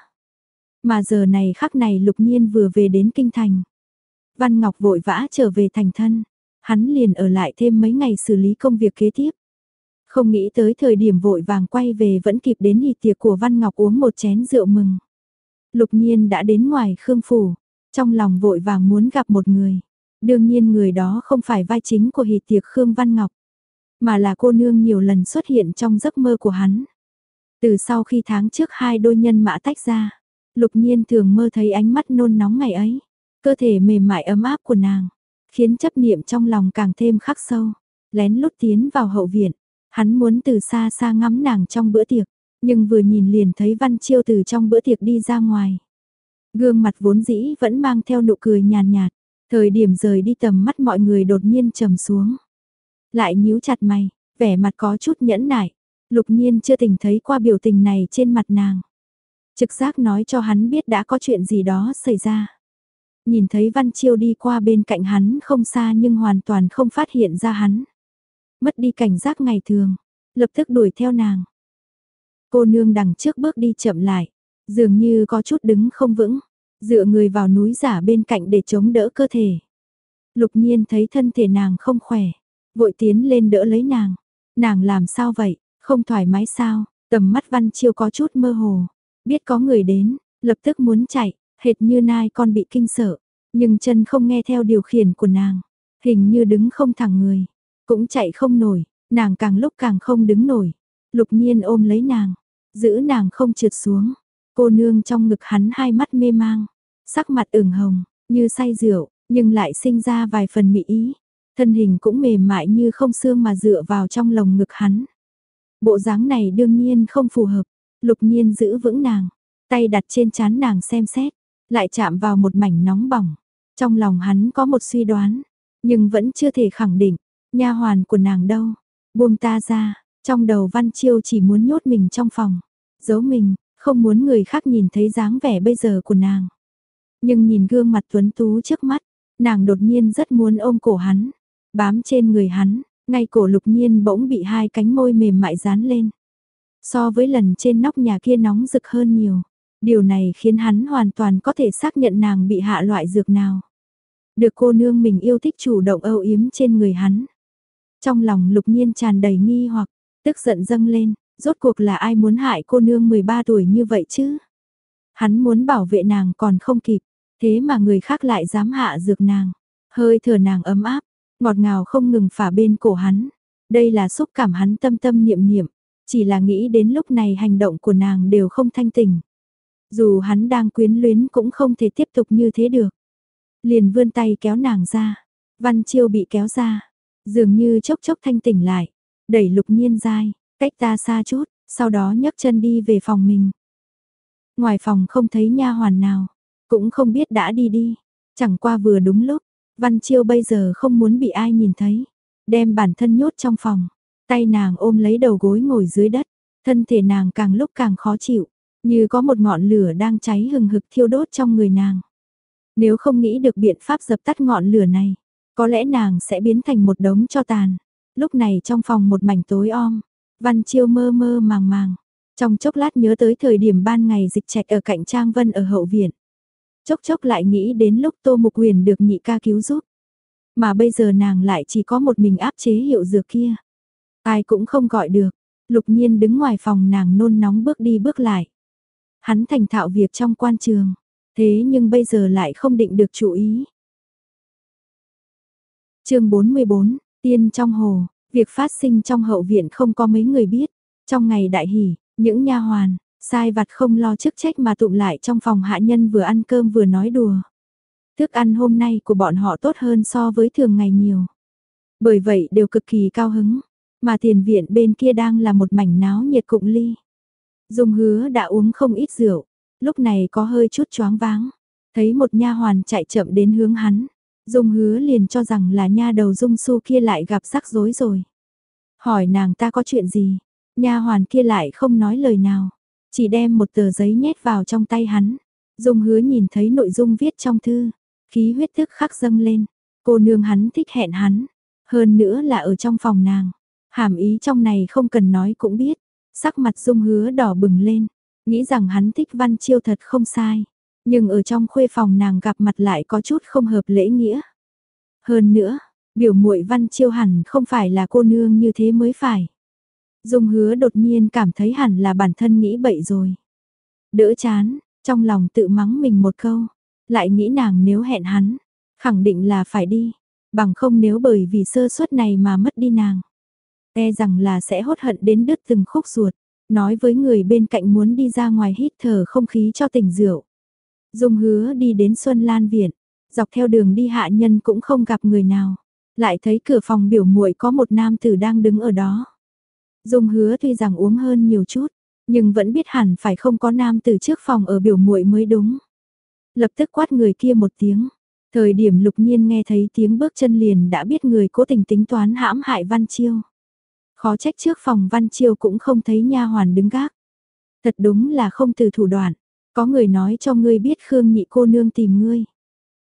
Mà giờ này khắc này lục nhiên vừa về đến kinh thành. Văn Ngọc vội vã trở về thành thân, hắn liền ở lại thêm mấy ngày xử lý công việc kế tiếp. Không nghĩ tới thời điểm vội vàng quay về vẫn kịp đến hỷ tiệc của Văn Ngọc uống một chén rượu mừng. Lục nhiên đã đến ngoài Khương Phủ, trong lòng vội vàng muốn gặp một người. Đương nhiên người đó không phải vai chính của hỷ tiệc Khương Văn Ngọc, mà là cô nương nhiều lần xuất hiện trong giấc mơ của hắn. Từ sau khi tháng trước hai đôi nhân mã tách ra, lục nhiên thường mơ thấy ánh mắt nôn nóng ngày ấy, cơ thể mềm mại ấm áp của nàng, khiến chấp niệm trong lòng càng thêm khắc sâu, lén lút tiến vào hậu viện, hắn muốn từ xa xa ngắm nàng trong bữa tiệc, nhưng vừa nhìn liền thấy Văn Chiêu từ trong bữa tiệc đi ra ngoài. Gương mặt vốn dĩ vẫn mang theo nụ cười nhàn nhạt, thời điểm rời đi tầm mắt mọi người đột nhiên trầm xuống. Lại nhíu chặt mày, vẻ mặt có chút nhẫn nại, lục nhiên chưa từng thấy qua biểu tình này trên mặt nàng. Trực giác nói cho hắn biết đã có chuyện gì đó xảy ra. Nhìn thấy Văn Chiêu đi qua bên cạnh hắn không xa nhưng hoàn toàn không phát hiện ra hắn. Mất đi cảnh giác ngày thường, lập tức đuổi theo nàng. Cô nương đằng trước bước đi chậm lại, dường như có chút đứng không vững, dựa người vào núi giả bên cạnh để chống đỡ cơ thể. Lục nhiên thấy thân thể nàng không khỏe, vội tiến lên đỡ lấy nàng. Nàng làm sao vậy, không thoải mái sao, tầm mắt văn chiêu có chút mơ hồ. Biết có người đến, lập tức muốn chạy, hệt như nai con bị kinh sợ, nhưng chân không nghe theo điều khiển của nàng. Hình như đứng không thẳng người, cũng chạy không nổi, nàng càng lúc càng không đứng nổi. Lục nhiên ôm lấy nàng, giữ nàng không trượt xuống. Cô nương trong ngực hắn hai mắt mê mang, sắc mặt ửng hồng, như say rượu, nhưng lại sinh ra vài phần mỹ ý. Thân hình cũng mềm mại như không xương mà dựa vào trong lồng ngực hắn. Bộ dáng này đương nhiên không phù hợp, Lục nhiên giữ vững nàng, tay đặt trên chán nàng xem xét, lại chạm vào một mảnh nóng bỏng. Trong lòng hắn có một suy đoán, nhưng vẫn chưa thể khẳng định, nha hoàn của nàng đâu, buông ta ra, trong đầu Văn Chiêu chỉ muốn nhốt mình trong phòng, giấu mình, không muốn người khác nhìn thấy dáng vẻ bây giờ của nàng. Nhưng nhìn gương mặt tuấn tú trước mắt, nàng đột nhiên rất muốn ôm cổ hắn, bám trên người hắn, ngay cổ lục nhiên bỗng bị hai cánh môi mềm mại dán lên. So với lần trên nóc nhà kia nóng rực hơn nhiều, điều này khiến hắn hoàn toàn có thể xác nhận nàng bị hạ loại dược nào. Được cô nương mình yêu thích chủ động âu yếm trên người hắn. Trong lòng lục nhiên tràn đầy nghi hoặc, tức giận dâng lên, rốt cuộc là ai muốn hại cô nương 13 tuổi như vậy chứ? Hắn muốn bảo vệ nàng còn không kịp, thế mà người khác lại dám hạ dược nàng. Hơi thở nàng ấm áp, ngọt ngào không ngừng phả bên cổ hắn. Đây là xúc cảm hắn tâm tâm niệm niệm, chỉ là nghĩ đến lúc này hành động của nàng đều không thanh tình. Dù hắn đang quyến luyến cũng không thể tiếp tục như thế được. Liền vươn tay kéo nàng ra, văn chiêu bị kéo ra, dường như chốc chốc thanh tỉnh lại, đẩy lục nhiên dai, cách ta xa chút, sau đó nhấc chân đi về phòng mình. Ngoài phòng không thấy nha hoàn nào, cũng không biết đã đi đi, chẳng qua vừa đúng lúc, Văn Chiêu bây giờ không muốn bị ai nhìn thấy, đem bản thân nhốt trong phòng, tay nàng ôm lấy đầu gối ngồi dưới đất, thân thể nàng càng lúc càng khó chịu, như có một ngọn lửa đang cháy hừng hực thiêu đốt trong người nàng. Nếu không nghĩ được biện pháp dập tắt ngọn lửa này, có lẽ nàng sẽ biến thành một đống cho tàn. Lúc này trong phòng một mảnh tối om, Văn Chiêu mơ mơ màng màng, trong chốc lát nhớ tới thời điểm ban ngày dịch trạch ở cạnh Trang Vân ở hậu viện. Chốc chốc lại nghĩ đến lúc Tô Mục Huyền được nhị ca cứu giúp. Mà bây giờ nàng lại chỉ có một mình áp chế hiệu dược kia. Ai cũng không gọi được, lục nhiên đứng ngoài phòng nàng nôn nóng bước đi bước lại. Hắn thành thạo việc trong quan trường, thế nhưng bây giờ lại không định được chú ý chương 44, Tiên trong hồ, việc phát sinh trong hậu viện không có mấy người biết. Trong ngày đại hỷ, những nha hoàn, sai vặt không lo chức trách mà tụng lại trong phòng hạ nhân vừa ăn cơm vừa nói đùa. Thức ăn hôm nay của bọn họ tốt hơn so với thường ngày nhiều. Bởi vậy đều cực kỳ cao hứng, mà tiền viện bên kia đang là một mảnh náo nhiệt cụng ly. Dung hứa đã uống không ít rượu, lúc này có hơi chút choáng váng, thấy một nha hoàn chạy chậm đến hướng hắn. Dung hứa liền cho rằng là nha đầu Dung Su kia lại gặp rắc rối rồi. Hỏi nàng ta có chuyện gì, nha hoàn kia lại không nói lời nào, chỉ đem một tờ giấy nhét vào trong tay hắn. Dung hứa nhìn thấy nội dung viết trong thư, khí huyết thức khắc dâng lên, cô nương hắn thích hẹn hắn, hơn nữa là ở trong phòng nàng. Hàm ý trong này không cần nói cũng biết, sắc mặt dung hứa đỏ bừng lên, nghĩ rằng hắn thích văn chiêu thật không sai. Nhưng ở trong khuê phòng nàng gặp mặt lại có chút không hợp lễ nghĩa. Hơn nữa, biểu muội văn chiêu hẳn không phải là cô nương như thế mới phải. Dung hứa đột nhiên cảm thấy hẳn là bản thân nghĩ bậy rồi. Đỡ chán, trong lòng tự mắng mình một câu, lại nghĩ nàng nếu hẹn hắn, khẳng định là phải đi, bằng không nếu bởi vì sơ suất này mà mất đi nàng. E rằng là sẽ hốt hận đến đứt từng khúc ruột, nói với người bên cạnh muốn đi ra ngoài hít thở không khí cho tỉnh rượu. Dung hứa đi đến Xuân Lan Viện, dọc theo đường đi hạ nhân cũng không gặp người nào, lại thấy cửa phòng biểu muội có một nam tử đang đứng ở đó. Dung hứa tuy rằng uống hơn nhiều chút, nhưng vẫn biết hẳn phải không có nam tử trước phòng ở biểu muội mới đúng. Lập tức quát người kia một tiếng. Thời điểm lục nhiên nghe thấy tiếng bước chân liền đã biết người cố tình tính toán hãm hại Văn Chiêu. Khó trách trước phòng Văn Chiêu cũng không thấy nha hoàn đứng gác. Thật đúng là không từ thủ đoạn. Có người nói cho ngươi biết Khương nhị cô nương tìm ngươi.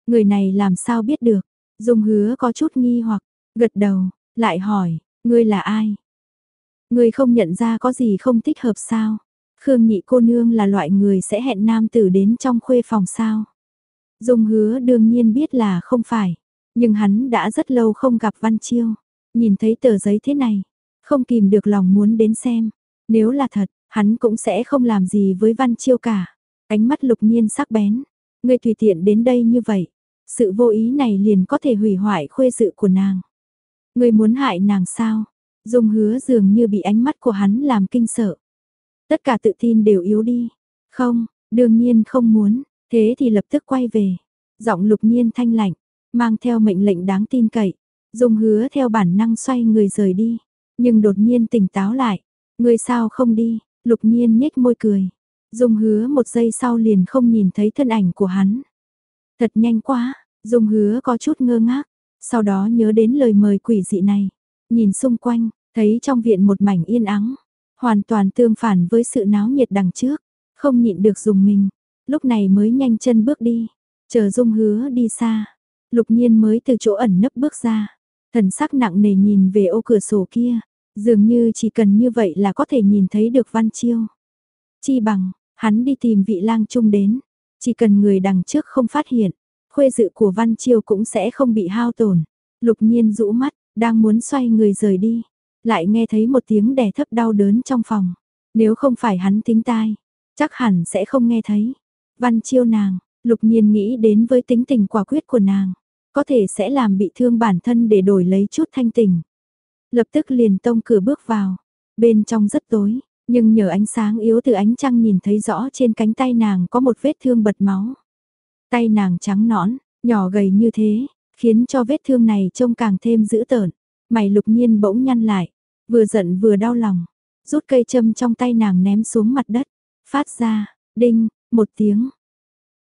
Người này làm sao biết được. Dung hứa có chút nghi hoặc, gật đầu, lại hỏi, ngươi là ai? Ngươi không nhận ra có gì không thích hợp sao? Khương nhị cô nương là loại người sẽ hẹn nam tử đến trong khuê phòng sao? Dung hứa đương nhiên biết là không phải, nhưng hắn đã rất lâu không gặp Văn Chiêu. Nhìn thấy tờ giấy thế này, không kìm được lòng muốn đến xem. Nếu là thật, hắn cũng sẽ không làm gì với Văn Chiêu cả. Ánh mắt lục nhiên sắc bén. Ngươi tùy tiện đến đây như vậy. Sự vô ý này liền có thể hủy hoại khuê dự của nàng. Ngươi muốn hại nàng sao? Dung hứa dường như bị ánh mắt của hắn làm kinh sợ. Tất cả tự tin đều yếu đi. Không, đương nhiên không muốn, thế thì lập tức quay về. Giọng lục nhiên thanh lạnh, mang theo mệnh lệnh đáng tin cậy. Dung hứa theo bản năng xoay người rời đi. Nhưng đột nhiên tỉnh táo lại. Người sao không đi, Lục nhiên nhếch môi cười. Dung hứa một giây sau liền không nhìn thấy thân ảnh của hắn. Thật nhanh quá, Dung hứa có chút ngơ ngác. Sau đó nhớ đến lời mời quỷ dị này. Nhìn xung quanh, thấy trong viện một mảnh yên ắng. Hoàn toàn tương phản với sự náo nhiệt đằng trước. Không nhịn được dùng mình. Lúc này mới nhanh chân bước đi. Chờ Dung hứa đi xa. Lục nhiên mới từ chỗ ẩn nấp bước ra. Thần sắc nặng nề nhìn về ô cửa sổ kia. Dường như chỉ cần như vậy là có thể nhìn thấy được Văn Chiêu. Chi bằng, hắn đi tìm vị lang trung đến. Chỉ cần người đằng trước không phát hiện, khuê dự của Văn Chiêu cũng sẽ không bị hao tổn. Lục nhiên rũ mắt, đang muốn xoay người rời đi. Lại nghe thấy một tiếng đè thấp đau đớn trong phòng. Nếu không phải hắn tính tai, chắc hẳn sẽ không nghe thấy. Văn Chiêu nàng, lục nhiên nghĩ đến với tính tình quả quyết của nàng. Có thể sẽ làm bị thương bản thân để đổi lấy chút thanh tình lập tức liền tông cửa bước vào. Bên trong rất tối, nhưng nhờ ánh sáng yếu từ ánh trăng nhìn thấy rõ trên cánh tay nàng có một vết thương bật máu. Tay nàng trắng nõn, nhỏ gầy như thế, khiến cho vết thương này trông càng thêm dữ tợn. Mày lục nhiên bỗng nhăn lại, vừa giận vừa đau lòng, rút cây châm trong tay nàng ném xuống mặt đất, phát ra, đinh, một tiếng.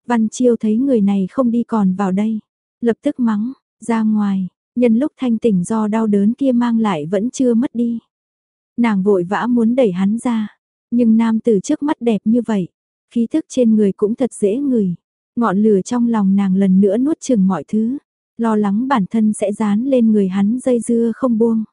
Văn Chiêu thấy người này không đi còn vào đây, lập tức mắng, ra ngoài, nhân lúc thanh tỉnh do đau đớn kia mang lại vẫn chưa mất đi. Nàng vội vã muốn đẩy hắn ra, nhưng nam tử trước mắt đẹp như vậy, khí thức trên người cũng thật dễ ngửi. Ngọn lửa trong lòng nàng lần nữa nuốt chừng mọi thứ, lo lắng bản thân sẽ dán lên người hắn dây dưa không buông.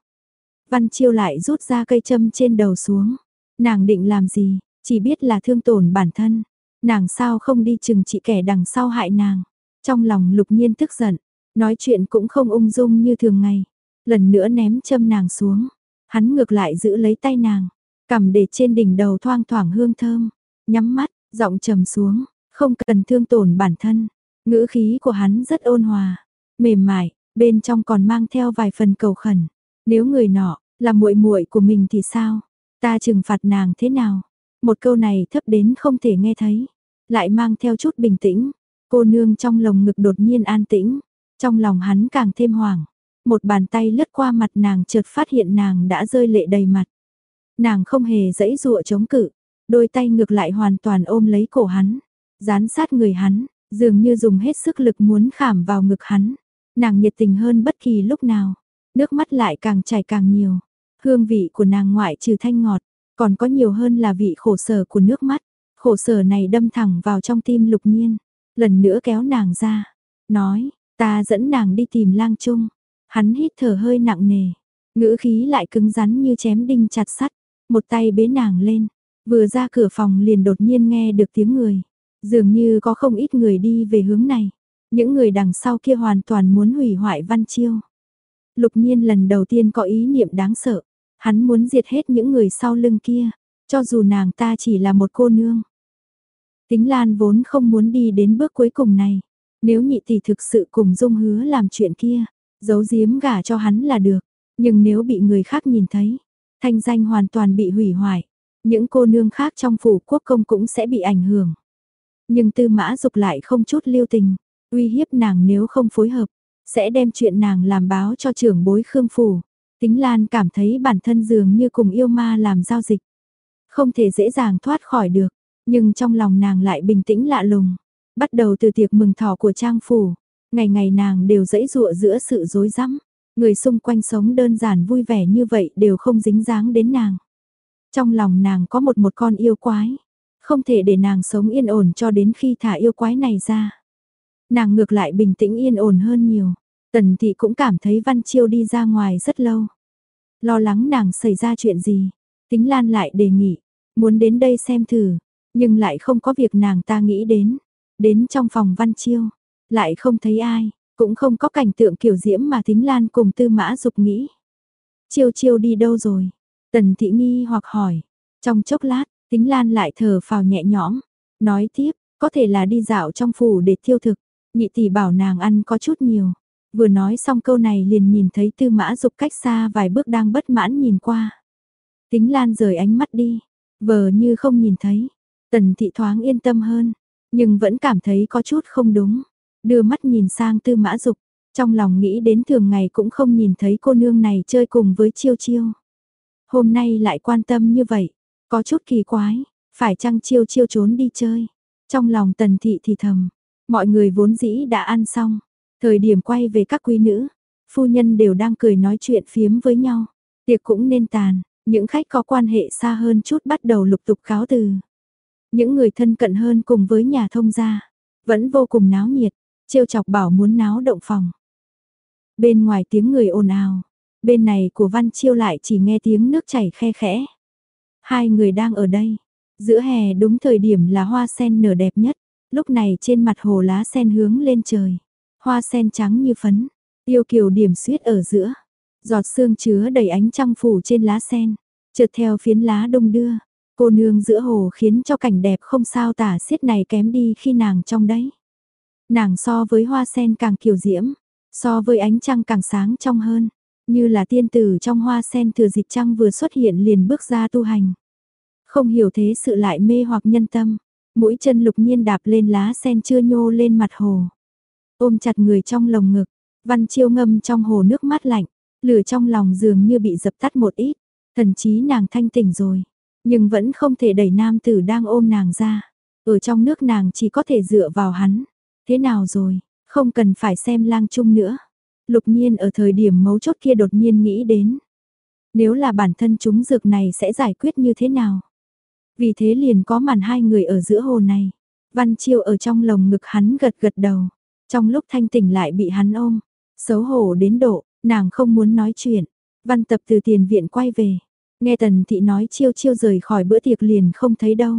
Văn Chiêu lại rút ra cây châm trên đầu xuống. Nàng định làm gì, chỉ biết là thương tổn bản thân. Nàng sao không đi chừng trị kẻ đằng sau hại nàng. Trong lòng lục nhiên tức giận, Nói chuyện cũng không ung dung như thường ngày. Lần nữa ném châm nàng xuống. Hắn ngược lại giữ lấy tay nàng. Cầm để trên đỉnh đầu thoang thoảng hương thơm. Nhắm mắt, giọng trầm xuống. Không cần thương tổn bản thân. Ngữ khí của hắn rất ôn hòa. Mềm mại, bên trong còn mang theo vài phần cầu khẩn. Nếu người nọ, là muội muội của mình thì sao? Ta trừng phạt nàng thế nào? Một câu này thấp đến không thể nghe thấy. Lại mang theo chút bình tĩnh. Cô nương trong lồng ngực đột nhiên an tĩnh. Trong lòng hắn càng thêm hoảng, một bàn tay lướt qua mặt nàng chợt phát hiện nàng đã rơi lệ đầy mặt. Nàng không hề dãy dụa chống cự, đôi tay ngược lại hoàn toàn ôm lấy cổ hắn, dán sát người hắn, dường như dùng hết sức lực muốn khảm vào ngực hắn. Nàng nhiệt tình hơn bất kỳ lúc nào, nước mắt lại càng chảy càng nhiều. Hương vị của nàng ngoại trừ thanh ngọt, còn có nhiều hơn là vị khổ sở của nước mắt. Khổ sở này đâm thẳng vào trong tim lục nhiên, lần nữa kéo nàng ra, nói, Ta dẫn nàng đi tìm lang trung. Hắn hít thở hơi nặng nề. Ngữ khí lại cứng rắn như chém đinh chặt sắt. Một tay bế nàng lên. Vừa ra cửa phòng liền đột nhiên nghe được tiếng người. Dường như có không ít người đi về hướng này. Những người đằng sau kia hoàn toàn muốn hủy hoại văn chiêu. Lục nhiên lần đầu tiên có ý niệm đáng sợ. Hắn muốn diệt hết những người sau lưng kia. Cho dù nàng ta chỉ là một cô nương. Tính Lan vốn không muốn đi đến bước cuối cùng này. Nếu nhị tỷ thực sự cùng dung hứa làm chuyện kia, giấu giếm gả cho hắn là được, nhưng nếu bị người khác nhìn thấy, thanh danh hoàn toàn bị hủy hoại, những cô nương khác trong phủ quốc công cũng sẽ bị ảnh hưởng. Nhưng tư mã dục lại không chút lưu tình, uy hiếp nàng nếu không phối hợp, sẽ đem chuyện nàng làm báo cho trưởng bối Khương Phủ. Tính Lan cảm thấy bản thân dường như cùng yêu ma làm giao dịch. Không thể dễ dàng thoát khỏi được, nhưng trong lòng nàng lại bình tĩnh lạ lùng. Bắt đầu từ tiệc mừng thọ của trang phủ, ngày ngày nàng đều dẫy dụa giữa sự rối rắm, người xung quanh sống đơn giản vui vẻ như vậy đều không dính dáng đến nàng. Trong lòng nàng có một một con yêu quái, không thể để nàng sống yên ổn cho đến khi thả yêu quái này ra. Nàng ngược lại bình tĩnh yên ổn hơn nhiều, tần thị cũng cảm thấy Văn Chiêu đi ra ngoài rất lâu. Lo lắng nàng xảy ra chuyện gì, tính lan lại đề nghị, muốn đến đây xem thử, nhưng lại không có việc nàng ta nghĩ đến. Đến trong phòng văn chiêu, lại không thấy ai, cũng không có cảnh tượng kiểu diễm mà Thính Lan cùng Tư Mã Dục nghĩ. Chiêu chiêu đi đâu rồi? Tần Thị nghi hoặc hỏi. Trong chốc lát, Thính Lan lại thở phào nhẹ nhõm, nói tiếp, có thể là đi dạo trong phủ để tiêu thực, nhị tỷ bảo nàng ăn có chút nhiều. Vừa nói xong câu này liền nhìn thấy Tư Mã Dục cách xa vài bước đang bất mãn nhìn qua. Tính Lan rời ánh mắt đi, vờ như không nhìn thấy. Tần Thị thoáng yên tâm hơn, nhưng vẫn cảm thấy có chút không đúng. Đưa mắt nhìn sang tư mã dục, trong lòng nghĩ đến thường ngày cũng không nhìn thấy cô nương này chơi cùng với chiêu chiêu. Hôm nay lại quan tâm như vậy, Có chút kỳ quái, phải chăng chiêu chiêu trốn đi chơi. Trong lòng tần thị thì thầm, mọi người vốn dĩ đã ăn xong. Thời điểm quay về các quý nữ, phu nhân đều đang cười nói chuyện phiếm với nhau. Tiệc cũng nên tàn, những khách có quan hệ xa hơn chút bắt đầu lục tục cáo từ. Những người thân cận hơn cùng với nhà thông gia, vẫn vô cùng náo nhiệt, trêu chọc bảo muốn náo động phòng. Bên ngoài tiếng người ồn ào, bên này của Văn Chiêu lại chỉ nghe tiếng nước chảy khe khẽ. Hai người đang ở đây, giữa hè đúng thời điểm là hoa sen nở đẹp nhất, lúc này trên mặt hồ lá sen hướng lên trời, hoa sen trắng như phấn, yêu kiều điểm xuyết ở giữa, giọt sương chứa đầy ánh trăng phủ trên lá sen, trượt theo phiến lá đông đưa, cô nương giữa hồ khiến cho cảnh đẹp không sao tả xiết này kém đi khi nàng trong đấy. Nàng so với hoa sen càng kiều diễm, so với ánh trăng càng sáng trong hơn, như là tiên tử trong hoa sen thừa dịp trăng vừa xuất hiện liền bước ra tu hành. Không hiểu thế sự lại mê hoặc nhân tâm, mũi chân lục nhiên đạp lên lá sen chưa nhô lên mặt hồ. Ôm chặt người trong lồng ngực, văn chiêu ngâm trong hồ nước mát lạnh, lửa trong lòng dường như bị dập tắt một ít, thần chí nàng thanh tỉnh rồi, nhưng vẫn không thể đẩy nam tử đang ôm nàng ra. Ở trong nước nàng chỉ có thể dựa vào hắn. Thế nào rồi, không cần phải xem lang chung nữa. Lục nhiên ở thời điểm mấu chốt kia đột nhiên nghĩ đến. Nếu là bản thân chúng dược này sẽ giải quyết như thế nào? Vì thế liền có màn hai người ở giữa hồ này. Văn Chiêu ở trong lồng ngực hắn gật gật đầu. Trong lúc thanh tỉnh lại bị hắn ôm. Xấu hổ đến độ, nàng không muốn nói chuyện. Văn tập từ tiền viện quay về. Nghe tần thị nói chiêu chiêu rời khỏi bữa tiệc liền không thấy đâu.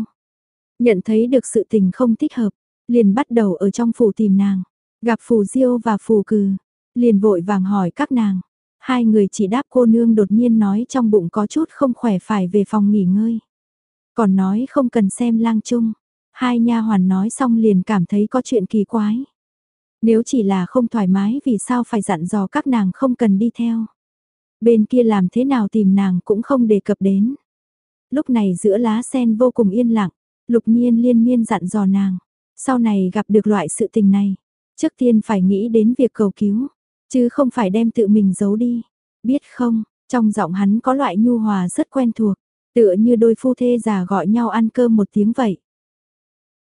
Nhận thấy được sự tình không thích hợp, liền bắt đầu ở trong phủ tìm nàng. Gặp phù diêu và phù cừ, liền vội vàng hỏi các nàng. Hai người chỉ đáp cô nương đột nhiên nói trong bụng có chút không khỏe phải về phòng nghỉ ngơi. Còn nói không cần xem lang chung. Hai nha hoàn nói xong liền cảm thấy có chuyện kỳ quái. Nếu chỉ là không thoải mái vì sao phải dặn dò các nàng không cần đi theo. Bên kia làm thế nào tìm nàng cũng không đề cập đến. Lúc này giữa lá sen vô cùng yên lặng, lục nhiên liên miên dặn dò nàng. Sau này gặp được loại sự tình này, trước tiên phải nghĩ đến việc cầu cứu, chứ không phải đem tự mình giấu đi. Biết không, trong giọng hắn có loại nhu hòa rất quen thuộc, tựa như đôi phu thê già gọi nhau ăn cơm một tiếng vậy.